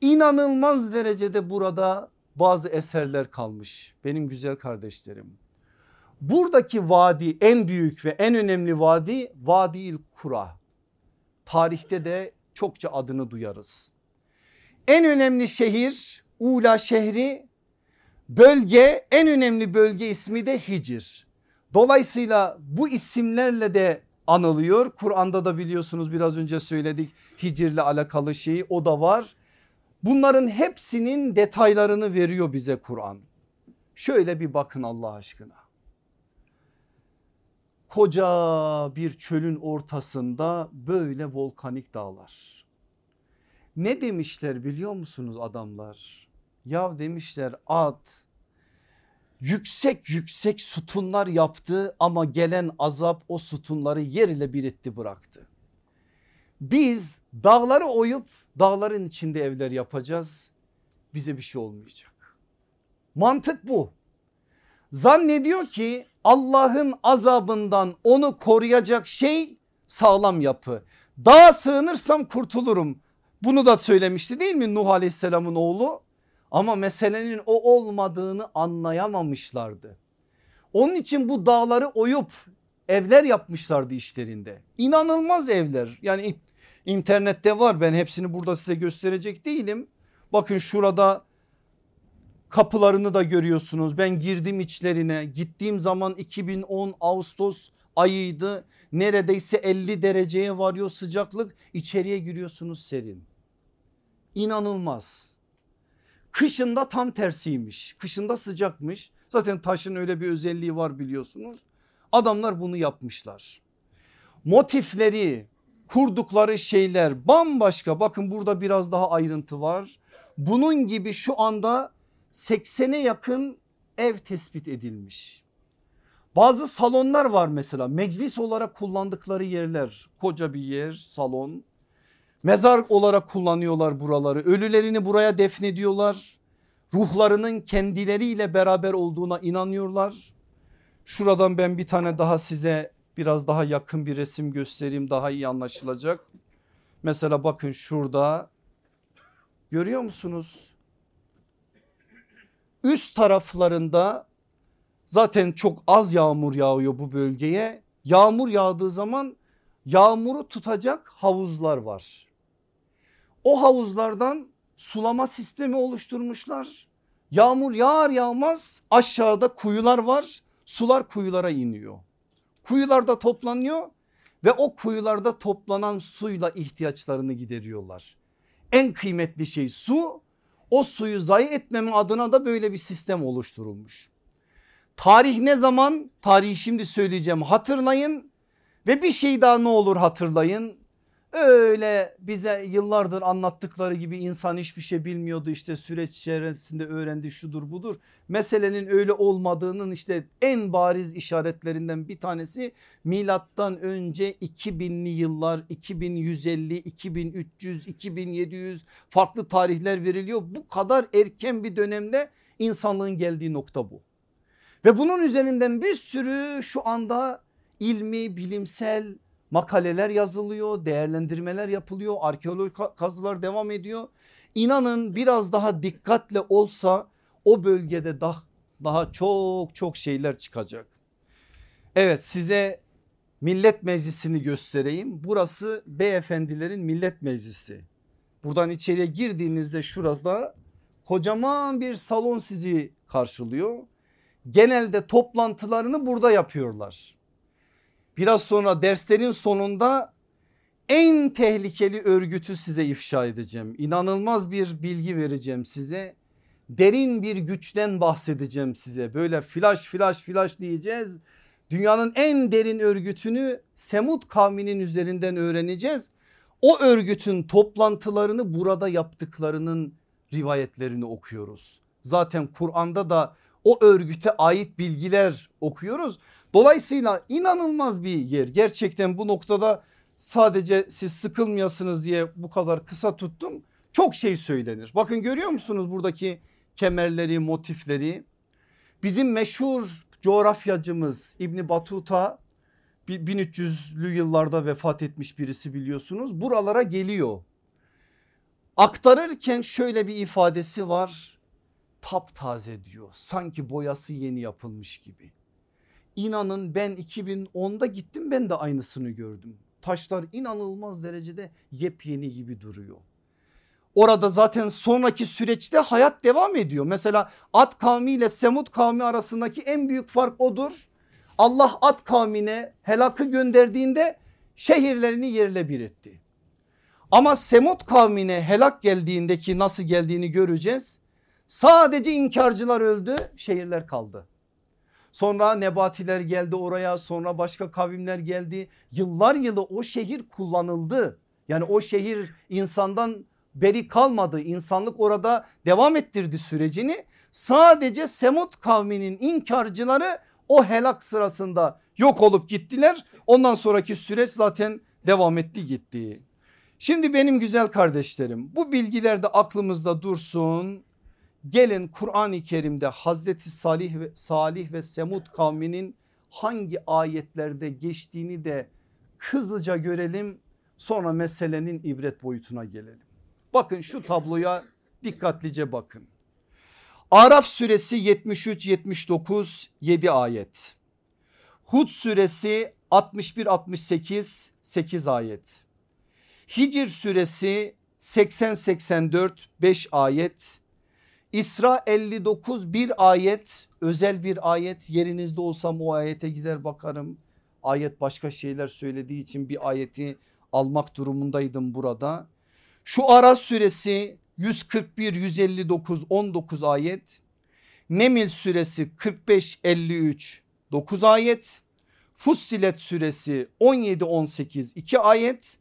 Speaker 1: İnanılmaz derecede burada bazı eserler kalmış benim güzel kardeşlerim. Buradaki vadi en büyük ve en önemli vadi Vadiil Kura. Tarihte de çokça adını duyarız. En önemli şehir Ula şehri bölge en önemli bölge ismi de Hicr. Dolayısıyla bu isimlerle de anılıyor. Kur'an'da da biliyorsunuz biraz önce söyledik Hicr'le alakalı şeyi o da var. Bunların hepsinin detaylarını veriyor bize Kur'an. Şöyle bir bakın Allah aşkına. Koca bir çölün ortasında böyle volkanik dağlar. Ne demişler biliyor musunuz adamlar? Ya demişler at yüksek yüksek sütunlar yaptı ama gelen azap o sütunları yer ile bir etti bıraktı. Biz dağları oyup dağların içinde evler yapacağız bize bir şey olmayacak. Mantık bu. Zannediyor ki Allah'ın azabından onu koruyacak şey sağlam yapı. Dağa sığınırsam kurtulurum. Bunu da söylemişti değil mi Nuh Aleyhisselam'ın oğlu? Ama meselenin o olmadığını anlayamamışlardı. Onun için bu dağları oyup evler yapmışlardı işlerinde. İnanılmaz evler yani internette var ben hepsini burada size gösterecek değilim. Bakın şurada kapılarını da görüyorsunuz. Ben girdim içlerine gittiğim zaman 2010 Ağustos ayıydı. Neredeyse 50 dereceye varıyor sıcaklık içeriye giriyorsunuz serin. İnanılmaz. Kışında tam tersiymiş. Kışında sıcakmış. Zaten taşın öyle bir özelliği var biliyorsunuz. Adamlar bunu yapmışlar. Motifleri, kurdukları şeyler bambaşka. Bakın burada biraz daha ayrıntı var. Bunun gibi şu anda 80'e yakın ev tespit edilmiş. Bazı salonlar var mesela meclis olarak kullandıkları yerler koca bir yer salon Mezar olarak kullanıyorlar buraları. Ölülerini buraya defnediyorlar. Ruhlarının kendileriyle beraber olduğuna inanıyorlar. Şuradan ben bir tane daha size biraz daha yakın bir resim göstereyim daha iyi anlaşılacak. Mesela bakın şurada görüyor musunuz? Üst taraflarında zaten çok az yağmur yağıyor bu bölgeye. Yağmur yağdığı zaman yağmuru tutacak havuzlar var. O havuzlardan sulama sistemi oluşturmuşlar. Yağmur yağar yağmaz aşağıda kuyular var. Sular kuyulara iniyor. Kuyularda toplanıyor ve o kuyularda toplanan suyla ihtiyaçlarını gideriyorlar. En kıymetli şey su. O suyu zayi etmeme adına da böyle bir sistem oluşturulmuş. Tarih ne zaman? Tarihi şimdi söyleyeceğim hatırlayın ve bir şey daha ne olur hatırlayın. Öyle bize yıllardır anlattıkları gibi insan hiçbir şey bilmiyordu işte süreç içerisinde öğrendi şudur budur. Meselenin öyle olmadığının işte en bariz işaretlerinden bir tanesi milattan önce 2000'li yıllar 2150 2300 2700 farklı tarihler veriliyor. Bu kadar erken bir dönemde insanlığın geldiği nokta bu. Ve bunun üzerinden bir sürü şu anda ilmi bilimsel makaleler yazılıyor, değerlendirmeler yapılıyor, arkeolojik kazılar devam ediyor. İnanın biraz daha dikkatle olsa o bölgede daha, daha çok çok şeyler çıkacak. Evet size millet meclisini göstereyim. Burası beyefendilerin millet meclisi. Buradan içeriye girdiğinizde şurada kocaman bir salon sizi karşılıyor. Genelde toplantılarını burada yapıyorlar. Biraz sonra derslerin sonunda en tehlikeli örgütü size ifşa edeceğim. İnanılmaz bir bilgi vereceğim size. Derin bir güçten bahsedeceğim size. Böyle flash flash flash diyeceğiz. Dünyanın en derin örgütünü Semut kavminin üzerinden öğreneceğiz. O örgütün toplantılarını burada yaptıklarının rivayetlerini okuyoruz. Zaten Kur'an'da da o örgüte ait bilgiler okuyoruz. Dolayısıyla inanılmaz bir yer. Gerçekten bu noktada sadece siz sıkılmayasınız diye bu kadar kısa tuttum. Çok şey söylenir. Bakın görüyor musunuz buradaki kemerleri, motifleri? Bizim meşhur coğrafyacımız İbni Batuta 1300'lü yıllarda vefat etmiş birisi biliyorsunuz. Buralara geliyor. Aktarırken şöyle bir ifadesi var. Taptaze diyor. Sanki boyası yeni yapılmış gibi. İnanın ben 2010'da gittim ben de aynısını gördüm. Taşlar inanılmaz derecede yepyeni gibi duruyor. Orada zaten sonraki süreçte hayat devam ediyor. Mesela Ad kavmi ile Semud kavmi arasındaki en büyük fark odur. Allah Ad kavmine helakı gönderdiğinde şehirlerini yerle bir etti. Ama Semud kavmine helak geldiğinde ki nasıl geldiğini göreceğiz. Sadece inkarcılar öldü şehirler kaldı. Sonra Nebatiler geldi oraya sonra başka kavimler geldi. Yıllar yılı o şehir kullanıldı. Yani o şehir insandan beri kalmadı. İnsanlık orada devam ettirdi sürecini. Sadece Semud kavminin inkarcıları o helak sırasında yok olup gittiler. Ondan sonraki süreç zaten devam etti gitti. Şimdi benim güzel kardeşlerim bu bilgiler de aklımızda dursun. Gelin Kur'an-ı Kerim'de Hazreti Salih ve, Salih ve Semud kavminin hangi ayetlerde geçtiğini de hızlıca görelim. Sonra meselenin ibret boyutuna gelelim. Bakın şu tabloya dikkatlice bakın. Araf suresi 73 79 7 ayet. Hud suresi 61 68 8 ayet. Hicr suresi 80 84 5 ayet. İsra 59 bir ayet özel bir ayet yerinizde olsam o ayete gider bakarım. Ayet başka şeyler söylediği için bir ayeti almak durumundaydım burada. Şu Ara suresi 141 159 19 ayet. Nemil suresi 45 53 9 ayet. Fussilet suresi 17 18 2 ayet.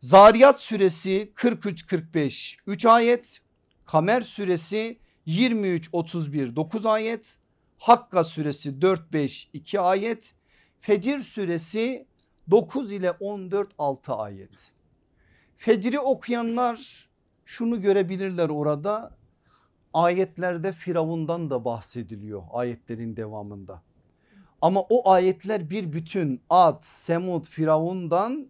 Speaker 1: Zariyat suresi 43 45 3 ayet. Kamer suresi 23 31 9 ayet. Hakka suresi 4 5 2 ayet. Fecir suresi 9 ile 14 6 ayet. Fecri okuyanlar şunu görebilirler orada. Ayetlerde Firavundan da bahsediliyor ayetlerin devamında. Ama o ayetler bir bütün Ad, Semud, Firavundan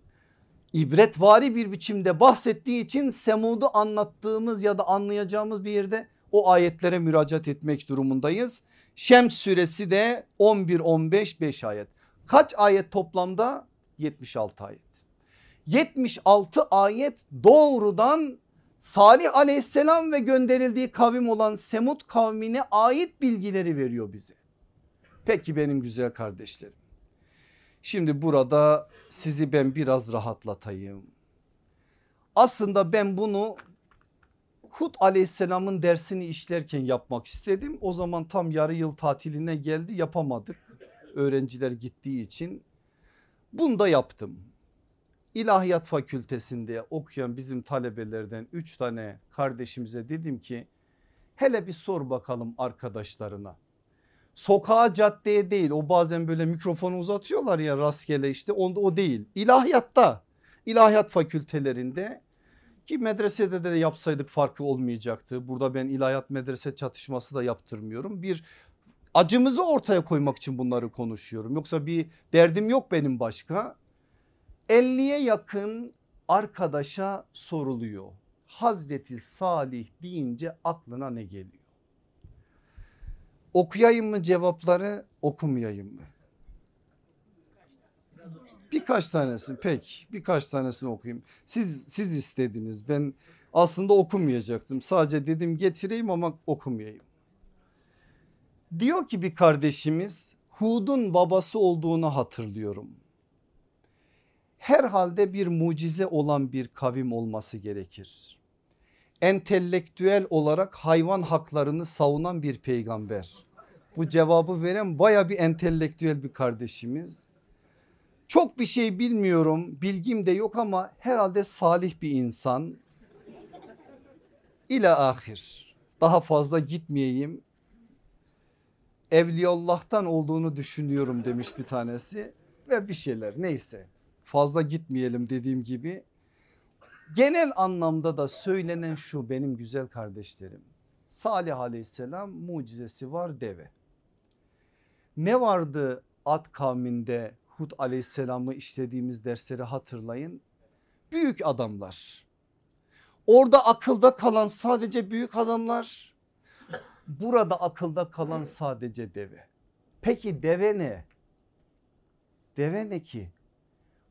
Speaker 1: ibretvari bir biçimde bahsettiği için Semud'u anlattığımız ya da anlayacağımız bir yerde o ayetlere müracaat etmek durumundayız. Şems suresi de 11 15 5 ayet. Kaç ayet toplamda? 76 ayet. 76 ayet doğrudan Salih aleyhisselam ve gönderildiği kavim olan Semud kavmine ait bilgileri veriyor bize. Peki benim güzel kardeşlerim. Şimdi burada sizi ben biraz rahatlatayım. Aslında ben bunu Hud aleyhisselamın dersini işlerken yapmak istedim. O zaman tam yarı yıl tatiline geldi yapamadık. Öğrenciler gittiği için. Bunu da yaptım. İlahiyat fakültesinde okuyan bizim talebelerden 3 tane kardeşimize dedim ki hele bir sor bakalım arkadaşlarına. Sokağa caddeye değil o bazen böyle mikrofonu uzatıyorlar ya rastgele işte onda o değil. İlahiyatta ilahiyat fakültelerinde ki medresede de yapsaydık farkı olmayacaktı. Burada ben ilahiyat medrese çatışması da yaptırmıyorum. Bir acımızı ortaya koymak için bunları konuşuyorum. Yoksa bir derdim yok benim başka. 50'ye yakın arkadaşa soruluyor. Hazreti Salih deyince aklına ne geliyor? Okuyayım mı cevapları okumayayım mı? Birkaç tanesini pek birkaç tanesini okuyayım. Siz siz istediniz ben aslında okumayacaktım. Sadece dedim getireyim ama okumayayım. Diyor ki bir kardeşimiz Hud'un babası olduğunu hatırlıyorum herhalde bir mucize olan bir kavim olması gerekir. Entelektüel olarak hayvan haklarını savunan bir peygamber. Bu cevabı veren baya bir entelektüel bir kardeşimiz. Çok bir şey bilmiyorum bilgim de yok ama herhalde salih bir insan. ile ahir. Daha fazla gitmeyeyim. Evliyallah'tan olduğunu düşünüyorum demiş bir tanesi ve bir şeyler neyse fazla gitmeyelim dediğim gibi. Genel anlamda da söylenen şu benim güzel kardeşlerim. Salih aleyhisselam mucizesi var deve. Ne vardı Ad kavminde Hud aleyhisselamı işlediğimiz dersleri hatırlayın. Büyük adamlar. Orada akılda kalan sadece büyük adamlar. Burada akılda kalan sadece deve. Peki deve ne? Deve ne ki?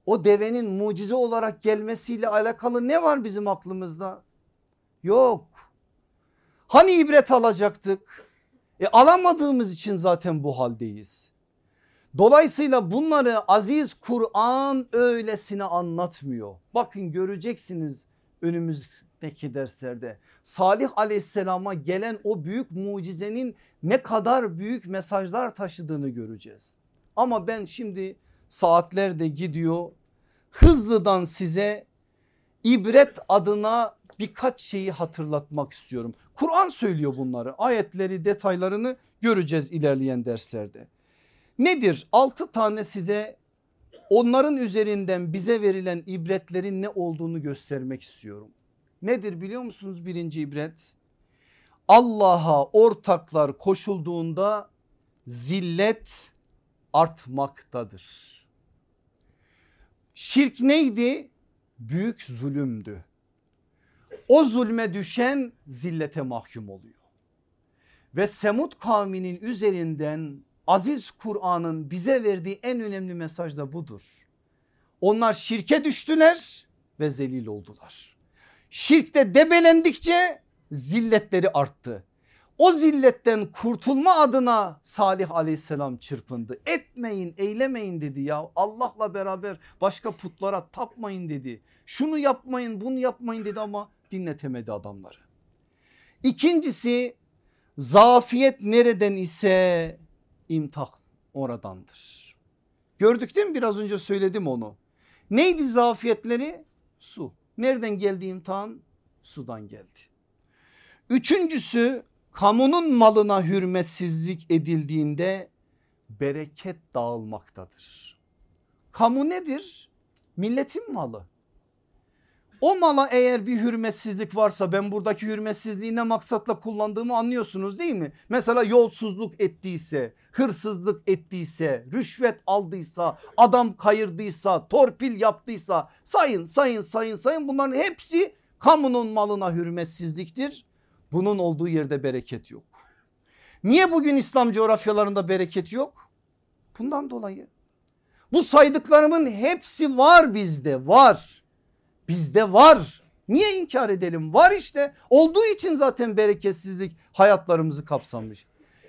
Speaker 1: O devenin mucize olarak gelmesiyle alakalı ne var bizim aklımızda? Yok. Hani ibret alacaktık? E alamadığımız için zaten bu haldeyiz. Dolayısıyla bunları aziz Kur'an öylesine anlatmıyor. Bakın göreceksiniz önümüzdeki derslerde. Salih aleyhisselama gelen o büyük mucizenin ne kadar büyük mesajlar taşıdığını göreceğiz. Ama ben şimdi saatler de gidiyor. Hızlıdan size ibret adına birkaç şeyi hatırlatmak istiyorum. Kur'an söylüyor bunları ayetleri detaylarını göreceğiz ilerleyen derslerde. Nedir? Altı tane size onların üzerinden bize verilen ibretlerin ne olduğunu göstermek istiyorum. Nedir biliyor musunuz birinci ibret? Allah'a ortaklar koşulduğunda zillet artmaktadır. Şirk neydi? Büyük zulümdü. O zulme düşen zillete mahkum oluyor. Ve Semud kavminin üzerinden aziz Kur'an'ın bize verdiği en önemli mesaj da budur. Onlar şirke düştüler ve zelil oldular. Şirkte debelendikçe zilletleri arttı. O zilletten kurtulma adına Salih aleyhisselam çırpındı. Etmeyin eylemeyin dedi ya Allah'la beraber başka putlara tapmayın dedi. Şunu yapmayın bunu yapmayın dedi ama dinletemedi adamları. İkincisi zafiyet nereden ise imtah oradandır. Gördük değil mi biraz önce söyledim onu. Neydi zafiyetleri? Su. Nereden geldi imtihan? Sudan geldi. Üçüncüsü kamunun malına hürmetsizlik edildiğinde bereket dağılmaktadır. Kamu nedir? Milletin malı. O mala eğer bir hürmetsizlik varsa ben buradaki hürmetsizliği ne maksatla kullandığımı anlıyorsunuz değil mi? Mesela yolsuzluk ettiyse, hırsızlık ettiyse, rüşvet aldıysa, adam kayırdıysa, torpil yaptıysa sayın sayın sayın sayın bunların hepsi kamunun malına hürmetsizliktir. Bunun olduğu yerde bereket yok. Niye bugün İslam coğrafyalarında bereket yok? Bundan dolayı. Bu saydıklarımın hepsi var bizde var. Bizde var. Niye inkar edelim? Var işte. Olduğu için zaten bereketsizlik hayatlarımızı kapsamış.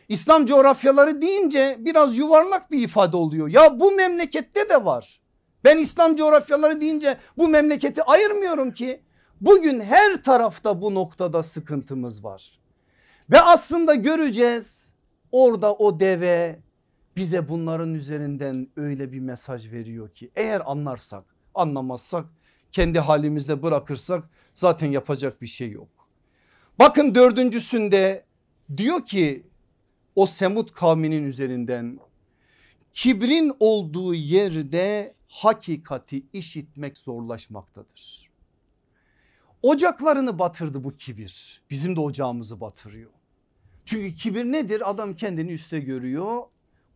Speaker 1: İslam coğrafyaları deyince biraz yuvarlak bir ifade oluyor. Ya bu memlekette de var. Ben İslam coğrafyaları deyince bu memleketi ayırmıyorum ki. Bugün her tarafta bu noktada sıkıntımız var. Ve aslında göreceğiz orada o deve bize bunların üzerinden öyle bir mesaj veriyor ki eğer anlarsak anlamazsak kendi halimizde bırakırsak zaten yapacak bir şey yok. Bakın dördüncüsünde diyor ki o Semut kavminin üzerinden kibrin olduğu yerde hakikati işitmek zorlaşmaktadır. Ocaklarını batırdı bu kibir. Bizim de ocağımızı batırıyor. Çünkü kibir nedir? Adam kendini üste görüyor.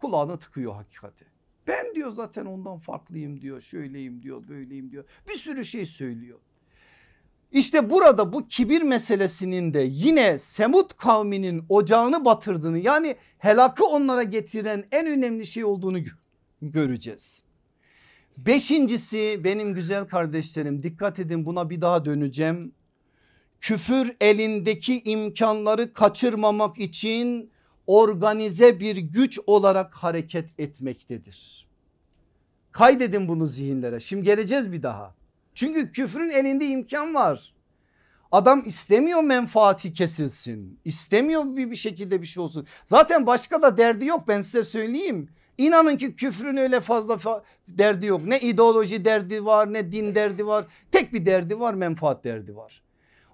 Speaker 1: Kulağına tıkıyor hakikati. Ben diyor zaten ondan farklıyım diyor. Şöyleyim diyor, böyleyim diyor. Bir sürü şey söylüyor. İşte burada bu kibir meselesinin de yine Semut kavminin ocağını batırdığını yani helakı onlara getiren en önemli şey olduğunu göreceğiz. Beşincisi benim güzel kardeşlerim dikkat edin buna bir daha döneceğim. Küfür elindeki imkanları kaçırmamak için organize bir güç olarak hareket etmektedir. Kaydedin bunu zihinlere şimdi geleceğiz bir daha. Çünkü küfrün elinde imkan var. Adam istemiyor menfaati kesilsin. İstemiyor bir, bir şekilde bir şey olsun. Zaten başka da derdi yok ben size söyleyeyim. İnanın ki küfrün öyle fazla fa derdi yok. Ne ideoloji derdi var ne din derdi var. Tek bir derdi var menfaat derdi var.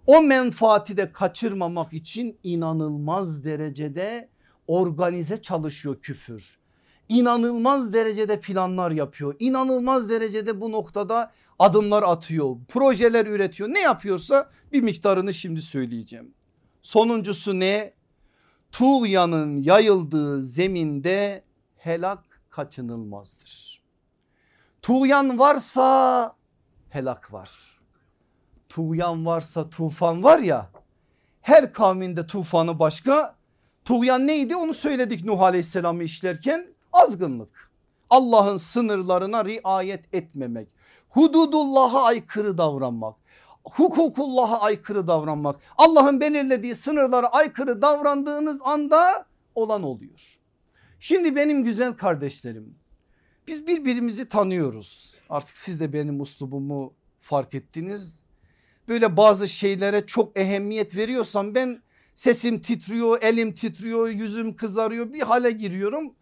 Speaker 2: O menfaati de kaçırmamak için inanılmaz derecede organize çalışıyor küfür. İnanılmaz derecede planlar yapıyor. İnanılmaz derecede bu noktada adımlar atıyor. Projeler üretiyor. Ne yapıyorsa bir miktarını şimdi söyleyeceğim. Sonuncusu ne? Tuğyanın yayıldığı zeminde helak kaçınılmazdır. Tuğyan varsa helak var. Tuğyan varsa tufan var ya her kavminde tufanı başka. Tuğyan neydi onu söyledik Nuh Aleyhisselam'ı işlerken azgınlık. Allah'ın sınırlarına riayet etmemek. Hududullah'a aykırı davranmak. Hukukullah'a aykırı davranmak. Allah'ın belirlediği sınırlara aykırı davrandığınız anda olan oluyor. Şimdi benim güzel kardeşlerim biz birbirimizi tanıyoruz. Artık siz de benim uslubumu fark ettiniz. Böyle bazı şeylere çok ehemmiyet veriyorsam ben sesim titriyor, elim titriyor, yüzüm kızarıyor bir hale giriyorum.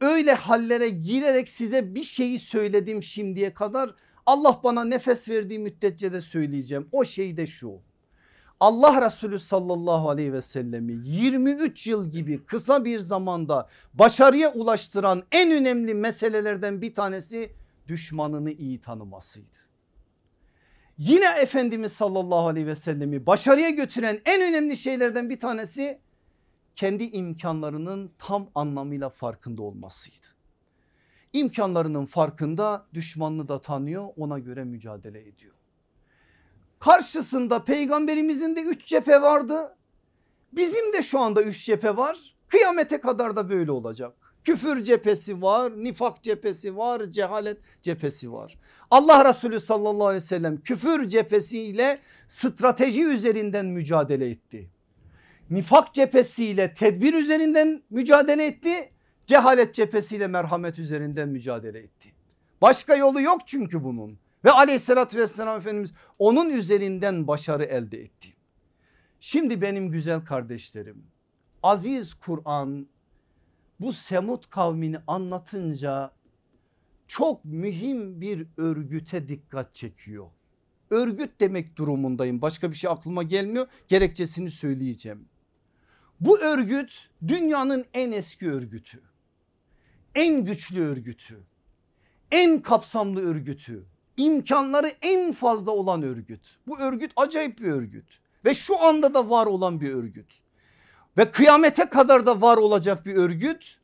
Speaker 2: Öyle hallere girerek size bir şeyi söyledim şimdiye kadar. Allah bana nefes verdiği müddetçe de söyleyeceğim. O şey de şu. Allah Resulü sallallahu aleyhi ve sellemi 23 yıl gibi kısa bir zamanda başarıya ulaştıran en önemli meselelerden bir tanesi düşmanını iyi tanımasıydı. Yine Efendimiz sallallahu aleyhi ve sellemi başarıya götüren en önemli şeylerden bir tanesi kendi imkanlarının tam anlamıyla farkında olmasıydı. İmkanlarının farkında düşmanını da tanıyor ona göre mücadele ediyor. Karşısında peygamberimizin de üç cephe vardı. Bizim de şu anda üç cephe var. Kıyamete kadar da böyle olacak. Küfür cephesi var, nifak cephesi var, cehalet cephesi var. Allah Resulü sallallahu aleyhi ve sellem küfür cephesiyle strateji üzerinden mücadele etti. Nifak cephesiyle tedbir üzerinden mücadele etti. Cehalet cephesiyle merhamet üzerinden mücadele etti. Başka yolu yok çünkü bunun. Ve aleyhissalatü vesselam Efendimiz onun üzerinden başarı elde etti. Şimdi benim güzel kardeşlerim aziz Kur'an bu Semut kavmini anlatınca çok mühim bir örgüte dikkat çekiyor. Örgüt demek durumundayım başka bir şey aklıma gelmiyor gerekçesini söyleyeceğim. Bu örgüt dünyanın en eski örgütü. En güçlü örgütü. En kapsamlı örgütü. İmkanları en fazla olan örgüt. Bu örgüt acayip bir örgüt ve şu anda da var olan bir örgüt ve kıyamete kadar da var olacak bir örgüt.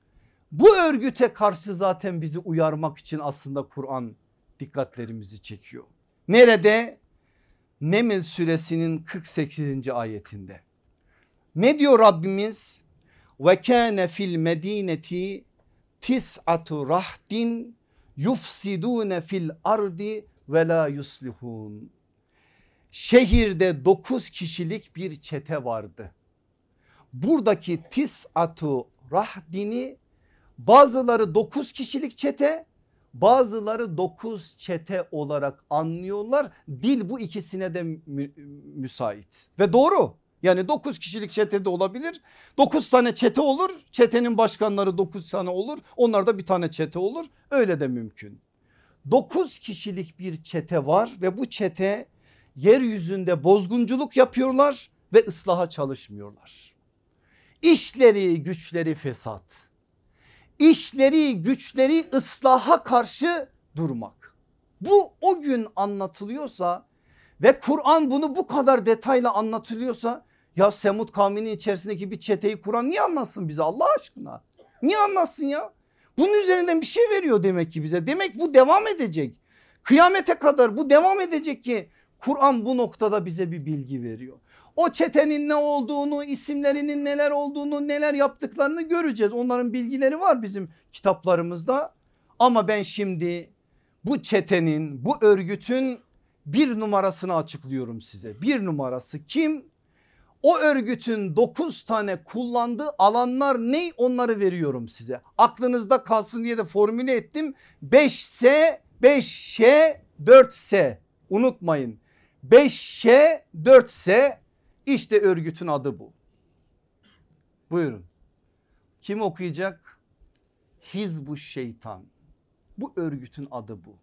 Speaker 2: Bu örgüte karşı zaten bizi uyarmak için aslında Kur'an dikkatlerimizi çekiyor. Nerede? Neml suresinin 48. ayetinde. Ne diyor Rabbimiz? Ve kâne fil medineti tis'atu rahdin yufsidune fil ardi ve la yuslihun. Şehirde 9 kişilik bir çete vardı buradaki tis'atu rahdini bazıları 9 kişilik çete bazıları 9 çete olarak anlıyorlar. Dil bu ikisine de mü müsait ve doğru. Yani 9 kişilik çete de olabilir. 9 tane çete olur. Çetenin başkanları 9 tane olur. Onlarda bir tane çete olur. Öyle de mümkün. 9 kişilik bir çete var ve bu çete yeryüzünde bozgunculuk yapıyorlar ve ıslaha çalışmıyorlar. İşleri güçleri fesat. İşleri güçleri ıslaha karşı durmak. Bu o gün anlatılıyorsa ve Kur'an bunu bu kadar detaylı anlatılıyorsa ya Semud kavminin içerisindeki bir çeteyi Kur'an niye anlatsın bize Allah aşkına? Niye anlatsın ya? Bunun üzerinden bir şey veriyor demek ki bize. Demek bu devam edecek. Kıyamete kadar bu devam edecek ki Kur'an bu noktada bize bir bilgi veriyor. O çetenin ne olduğunu, isimlerinin neler olduğunu, neler yaptıklarını göreceğiz. Onların bilgileri var bizim kitaplarımızda. Ama ben şimdi bu çetenin, bu örgütün bir numarasını açıklıyorum size. Bir numarası kim? O örgütün 9 tane kullandığı alanlar ne onları veriyorum size. Aklınızda kalsın diye de formüle ettim. 5S, 5Ş, 4S unutmayın. 5Ş, 4S işte örgütün adı bu. Buyurun. Kim okuyacak? Hizbu şeytan. Bu örgütün adı bu.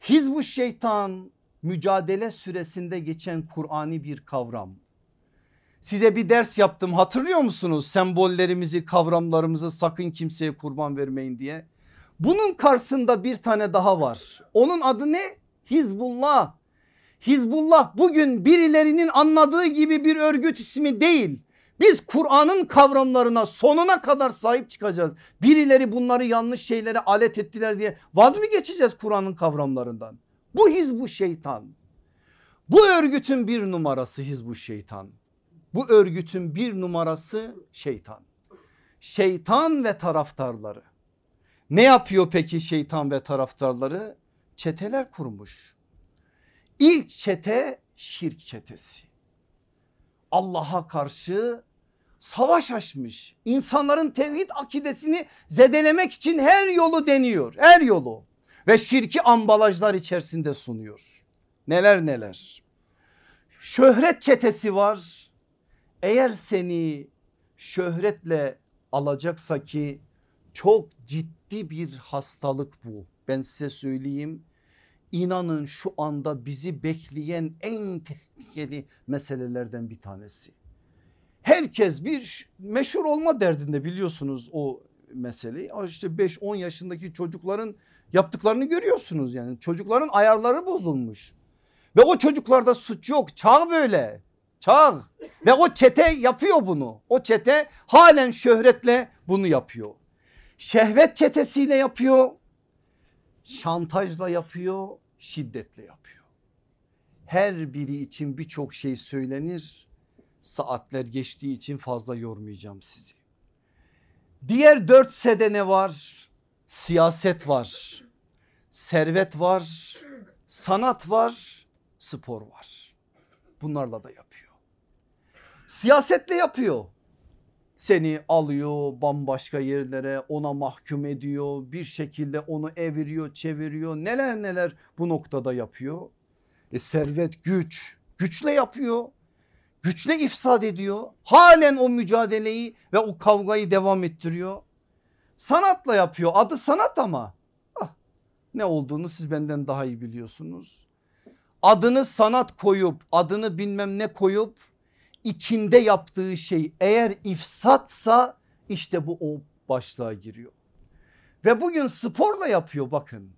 Speaker 2: Hizbu şeytan mücadele süresinde geçen Kur'ani bir kavram. Size bir ders yaptım hatırlıyor musunuz? Sembollerimizi kavramlarımızı sakın kimseye kurban vermeyin diye. Bunun karşısında bir tane daha var. Onun adı ne? Hizbullah. Hizbullah bugün birilerinin anladığı gibi bir örgüt ismi değil. Biz Kur'an'ın kavramlarına sonuna kadar sahip çıkacağız. Birileri bunları yanlış şeylere alet ettiler diye vaz mı geçeceğiz Kur'an'ın kavramlarından? Bu hizbu şeytan. Bu örgütün bir numarası hizbu şeytan. Bu örgütün bir numarası şeytan. Şeytan ve taraftarları. Ne yapıyor peki şeytan ve taraftarları? Çeteler kurmuş. İlk çete şirk çetesi. Allah'a karşı savaş açmış. İnsanların tevhid akidesini zedelemek için her yolu deniyor. Her yolu ve şirki ambalajlar içerisinde sunuyor. Neler neler. Şöhret çetesi var. Eğer seni şöhretle alacaksa ki çok ciddi bir hastalık bu. Ben size söyleyeyim. İnanın şu anda bizi bekleyen en tehlikeli meselelerden bir tanesi. Herkes bir meşhur olma derdinde biliyorsunuz o meseleyi. İşte 5-10 yaşındaki çocukların yaptıklarını görüyorsunuz yani. Çocukların ayarları bozulmuş. Ve o çocuklarda suç yok. Çağ böyle. Çağ. Ve o çete yapıyor bunu. O çete halen şöhretle bunu yapıyor. Şehvet çetesiyle yapıyor. Şantajla yapıyor. Şiddetle yapıyor. Her biri için birçok şey söylenir. Saatler geçtiği için fazla yormayacağım sizi. Diğer dört sede ne var? Siyaset var. Servet var. Sanat var. Spor var. Bunlarla da yapıyor. Siyasetle yapıyor. Seni alıyor bambaşka yerlere ona mahkum ediyor bir şekilde onu eviriyor çeviriyor neler neler bu noktada yapıyor. E servet güç güçle yapıyor güçle ifsad ediyor halen o mücadeleyi ve o kavgayı devam ettiriyor. Sanatla yapıyor adı sanat ama ah, ne olduğunu siz benden daha iyi biliyorsunuz. Adını sanat koyup adını bilmem ne koyup içinde yaptığı şey eğer ifsatsa işte bu o başlığa giriyor. Ve bugün sporla yapıyor bakın.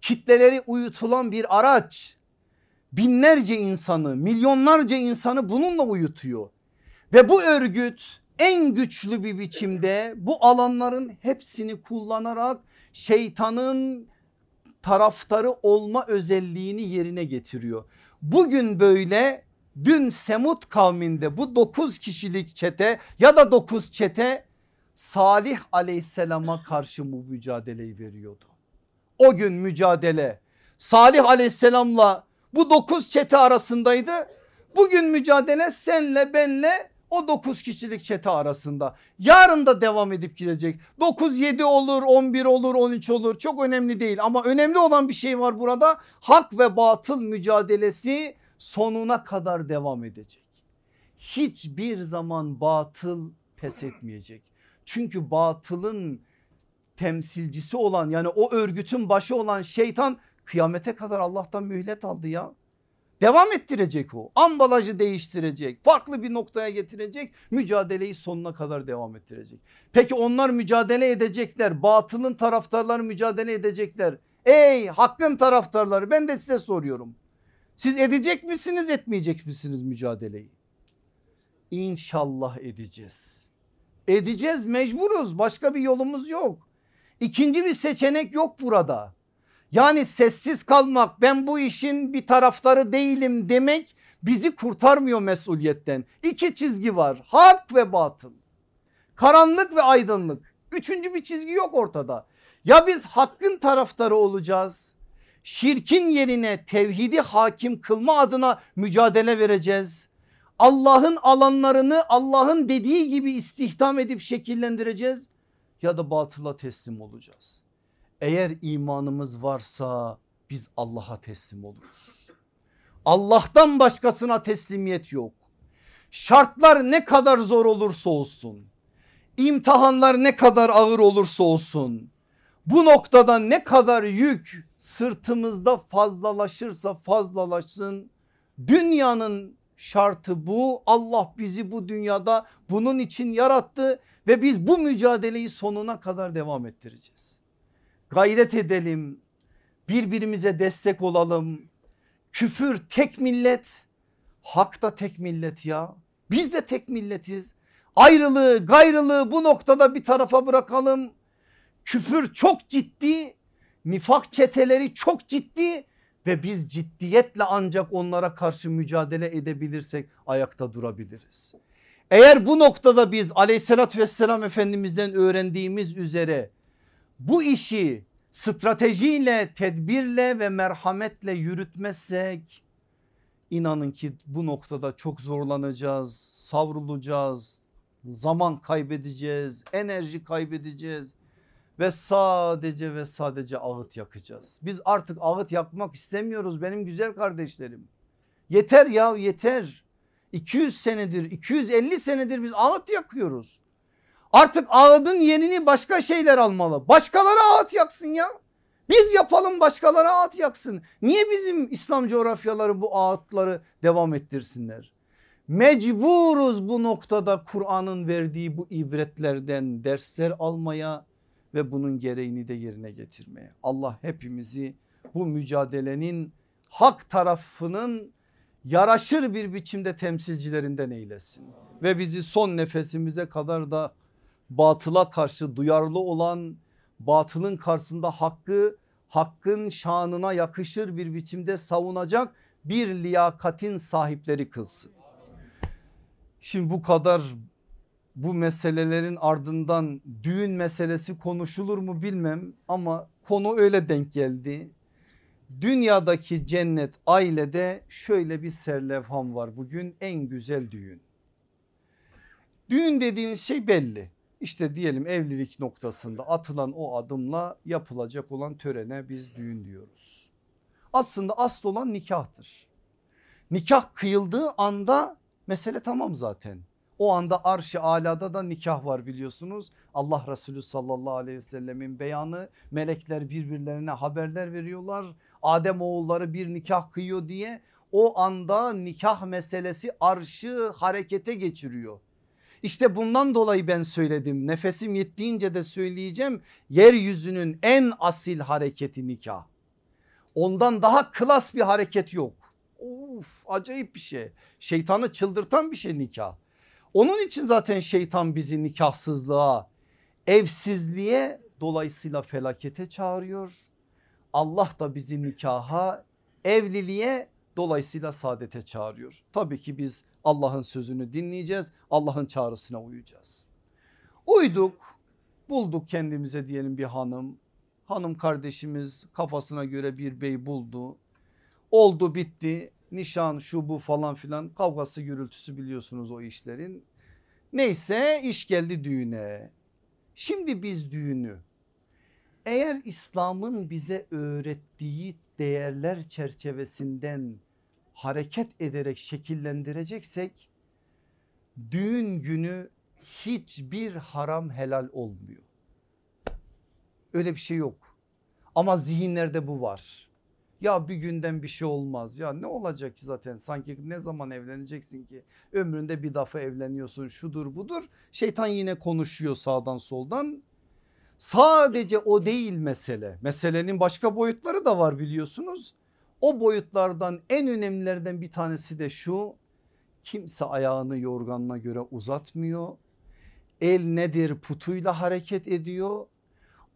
Speaker 2: Kitleleri uyutulan bir araç. Binlerce insanı milyonlarca insanı bununla uyutuyor. Ve bu örgüt en güçlü bir biçimde bu alanların hepsini kullanarak şeytanın taraftarı olma özelliğini yerine getiriyor. Bugün böyle dün Semut kavminde bu 9 kişilik çete ya da 9 çete Salih aleyhisselama karşı bu mücadeleyi veriyordu. O gün mücadele Salih aleyhisselamla bu 9 çete arasındaydı. Bugün mücadele senle benle o 9 kişilik çete arasında. Yarın da devam edip gidecek. 9 7 olur, 11 olur, 13 olur. Çok önemli değil ama önemli olan bir şey var burada. Hak ve batıl mücadelesi sonuna kadar devam edecek. Hiçbir zaman batıl pes etmeyecek. Çünkü batılın temsilcisi olan yani o örgütün başı olan şeytan kıyamete kadar Allah'tan mühlet aldı ya. Devam ettirecek o. Ambalajı değiştirecek. Farklı bir noktaya getirecek. Mücadeleyi sonuna kadar devam ettirecek. Peki onlar mücadele edecekler. Batılın taraftarları mücadele edecekler. Ey hakkın taraftarları ben de size soruyorum. Siz edecek misiniz etmeyecek misiniz mücadeleyi? İnşallah edeceğiz. Edeceğiz mecburuz başka bir yolumuz yok. İkinci bir seçenek yok burada. Yani sessiz kalmak ben bu işin bir taraftarı değilim demek bizi kurtarmıyor mesuliyetten. İki çizgi var hak ve batıl. Karanlık ve aydınlık. Üçüncü bir çizgi yok ortada. Ya biz hakkın taraftarı olacağız. Şirkin yerine tevhidi hakim kılma adına mücadele vereceğiz. Allah'ın alanlarını Allah'ın dediği gibi istihdam edip şekillendireceğiz ya da batıla teslim olacağız. Eğer imanımız varsa biz Allah'a teslim oluruz. Allah'tan başkasına teslimiyet yok. Şartlar ne kadar zor olursa olsun, imtihanlar ne kadar ağır olursa olsun, bu noktada ne kadar yük sırtımızda fazlalaşırsa fazlalaşsın. Dünyanın şartı bu. Allah bizi bu dünyada bunun için yarattı ve biz bu mücadeleyi sonuna kadar devam ettireceğiz. Gayret edelim. Birbirimize destek olalım. Küfür tek millet, hak da tek millet ya. Biz de tek milletiz. Ayrılığı, gayrılığı bu noktada bir tarafa bırakalım. Küfür çok ciddi, nifak çeteleri çok ciddi ve biz ciddiyetle ancak onlara karşı mücadele edebilirsek ayakta durabiliriz. Eğer bu noktada biz aleyhissalatü vesselam efendimizden öğrendiğimiz üzere bu işi stratejiyle, tedbirle ve merhametle yürütmezsek inanın ki bu noktada çok zorlanacağız, savrulacağız, zaman kaybedeceğiz, enerji kaybedeceğiz ve sadece ve sadece ağıt yakacağız. Biz artık ağıt yakmak istemiyoruz benim güzel kardeşlerim. Yeter ya yeter. 200 senedir 250 senedir biz ağıt yakıyoruz. Artık ağıdın yerini başka şeyler almalı. Başkaları ağıt yaksın ya. Biz yapalım başkaları ağıt yaksın. Niye bizim İslam coğrafyaları bu ağıtları devam ettirsinler? Mecburuz bu noktada Kur'an'ın verdiği bu ibretlerden dersler almaya ve bunun gereğini de yerine getirmeye. Allah hepimizi bu mücadelenin hak tarafının yaraşır bir biçimde temsilcilerinden eylesin. Ve bizi son nefesimize kadar da batıla karşı duyarlı olan batılın karşısında hakkı hakkın şanına yakışır bir biçimde savunacak bir liyakatin sahipleri kılsın. Şimdi bu kadar bu meselelerin ardından düğün meselesi konuşulur mu bilmem ama konu öyle denk geldi. Dünyadaki cennet ailede şöyle bir serlevham var bugün en güzel düğün. Düğün dediğiniz şey belli. İşte diyelim evlilik noktasında atılan o adımla yapılacak olan törene biz düğün diyoruz. Aslında asıl olan nikahtır. Nikah kıyıldığı anda mesele tamam zaten. O anda arş-ı alada da nikah var biliyorsunuz. Allah Resulü sallallahu aleyhi ve sellemin beyanı melekler birbirlerine haberler veriyorlar. Adem oğulları bir nikah kıyıyor diye o anda nikah meselesi arşı harekete geçiriyor. İşte bundan dolayı ben söyledim nefesim yettiğince de söyleyeceğim yeryüzünün en asil hareketi nikah. Ondan daha klas bir hareket yok. Of acayip bir şey şeytanı çıldırtan bir şey nikah. Onun için zaten şeytan bizi nikahsızlığa evsizliğe dolayısıyla felakete çağırıyor. Allah da bizi nikaha evliliğe dolayısıyla saadete çağırıyor. Tabii ki biz Allah'ın sözünü dinleyeceğiz Allah'ın çağrısına uyacağız. Uyduk bulduk kendimize diyelim bir hanım hanım kardeşimiz kafasına göre bir bey buldu oldu bitti nişan şu bu falan filan kavgası gürültüsü biliyorsunuz o işlerin. Neyse iş geldi düğüne. Şimdi biz düğünü eğer İslam'ın bize öğrettiği değerler çerçevesinden hareket ederek şekillendireceksek düğün günü hiçbir haram helal olmuyor. Öyle bir şey yok. Ama zihinlerde bu var. Ya bir günden bir şey olmaz. Ya ne olacak ki zaten? Sanki ne zaman evleneceksin ki? Ömründe bir defa evleniyorsun şudur budur. Şeytan yine konuşuyor sağdan soldan. Sadece o değil mesele. Meselenin başka boyutları da var biliyorsunuz. O boyutlardan en önemlilerden bir tanesi de şu. Kimse ayağını yorganına göre uzatmıyor. El nedir putuyla hareket ediyor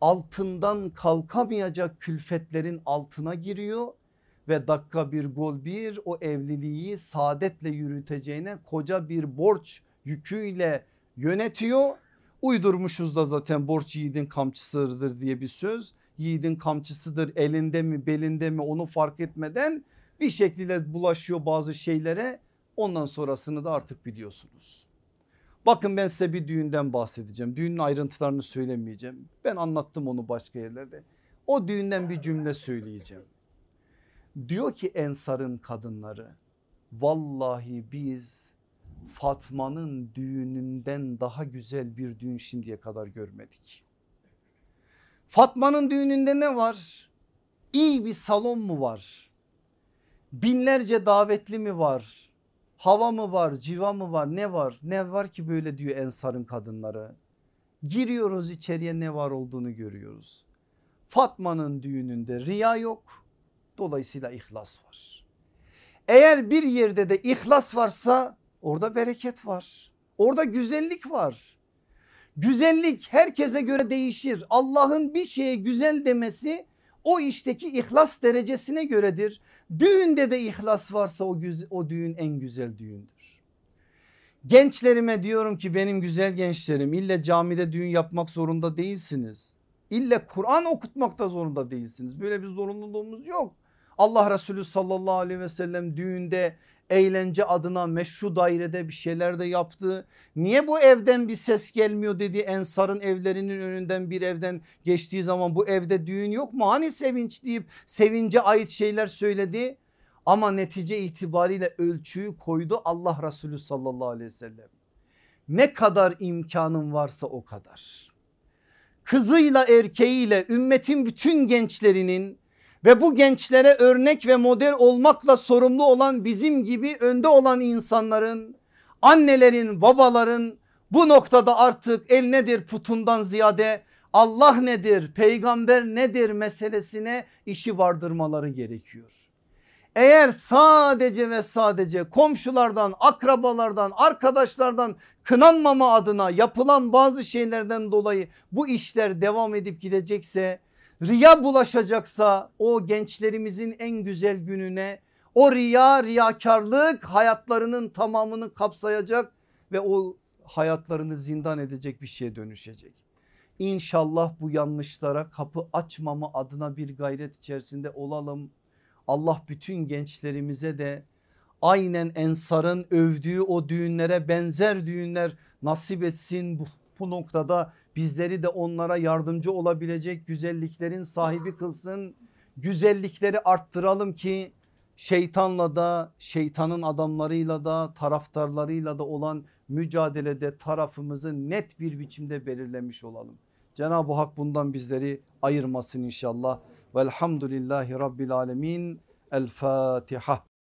Speaker 2: altından kalkamayacak külfetlerin altına giriyor ve dakika bir gol bir o evliliği saadetle yürüteceğine koca bir borç yüküyle yönetiyor. Uydurmuşuz da zaten borç yiğidin kamçısıdır diye bir söz. Yiğidin kamçısıdır elinde mi belinde mi onu fark etmeden bir şekilde bulaşıyor bazı şeylere. Ondan sonrasını da artık biliyorsunuz. Bakın ben size bir düğünden bahsedeceğim. Düğünün ayrıntılarını söylemeyeceğim. Ben anlattım onu başka yerlerde. O düğünden bir cümle söyleyeceğim. Diyor ki Ensar'ın kadınları vallahi biz Fatma'nın düğününden daha güzel bir düğün şimdiye kadar görmedik. Fatma'nın düğününde ne var? iyi bir salon mu var? Binlerce davetli mi var? Hava mı var, civa mı var, ne var? Ne var ki böyle diyor Ensar'ın kadınları. Giriyoruz içeriye ne var olduğunu görüyoruz. Fatma'nın düğününde riya yok. Dolayısıyla ihlas var. Eğer bir yerde de ihlas varsa orada bereket var. Orada güzellik var. Güzellik herkese göre değişir. Allah'ın bir şeye güzel demesi o işteki ihlas derecesine göredir. Düğünde de ihlas varsa o, o düğün en güzel düğündür. Gençlerime diyorum ki benim güzel gençlerim ille camide düğün yapmak zorunda değilsiniz. İlle Kur'an okutmak da zorunda değilsiniz. Böyle bir zorunluluğumuz yok. Allah Resulü sallallahu aleyhi ve sellem düğünde eğlence adına meşru dairede bir şeyler de yaptı. Niye bu evden bir ses gelmiyor dedi Ensar'ın evlerinin önünden bir evden geçtiği zaman bu evde düğün yok mu? Hani sevinç deyip sevince ait şeyler söyledi. Ama netice itibariyle ölçüyü koydu Allah Resulü sallallahu aleyhi ve sellem. Ne kadar imkanın varsa o kadar. Kızıyla erkeğiyle ümmetin bütün gençlerinin ve bu gençlere örnek ve model olmakla sorumlu olan bizim gibi önde olan insanların annelerin babaların bu noktada artık el nedir putundan ziyade Allah nedir peygamber nedir meselesine işi vardırmaları gerekiyor. Eğer sadece ve sadece komşulardan, akrabalardan, arkadaşlardan kınanmama adına yapılan bazı şeylerden dolayı bu işler devam edip gidecekse riya bulaşacaksa o gençlerimizin en güzel gününe o riya riyakarlık hayatlarının tamamını kapsayacak ve o hayatlarını zindan edecek bir şeye dönüşecek. İnşallah bu yanlışlara kapı açmama adına bir gayret içerisinde olalım. Allah bütün gençlerimize de aynen Ensar'ın övdüğü o düğünlere benzer düğünler nasip etsin. Bu, bu noktada bizleri de onlara yardımcı olabilecek güzelliklerin sahibi kılsın. Güzellikleri arttıralım ki şeytanla da şeytanın adamlarıyla da taraftarlarıyla da olan mücadelede tarafımızı net bir biçimde belirlemiş olalım. Cenab-ı Hak bundan bizleri ayırmasın inşallah. Velhamdülillahi Rabbil Alemin. El Fatiha.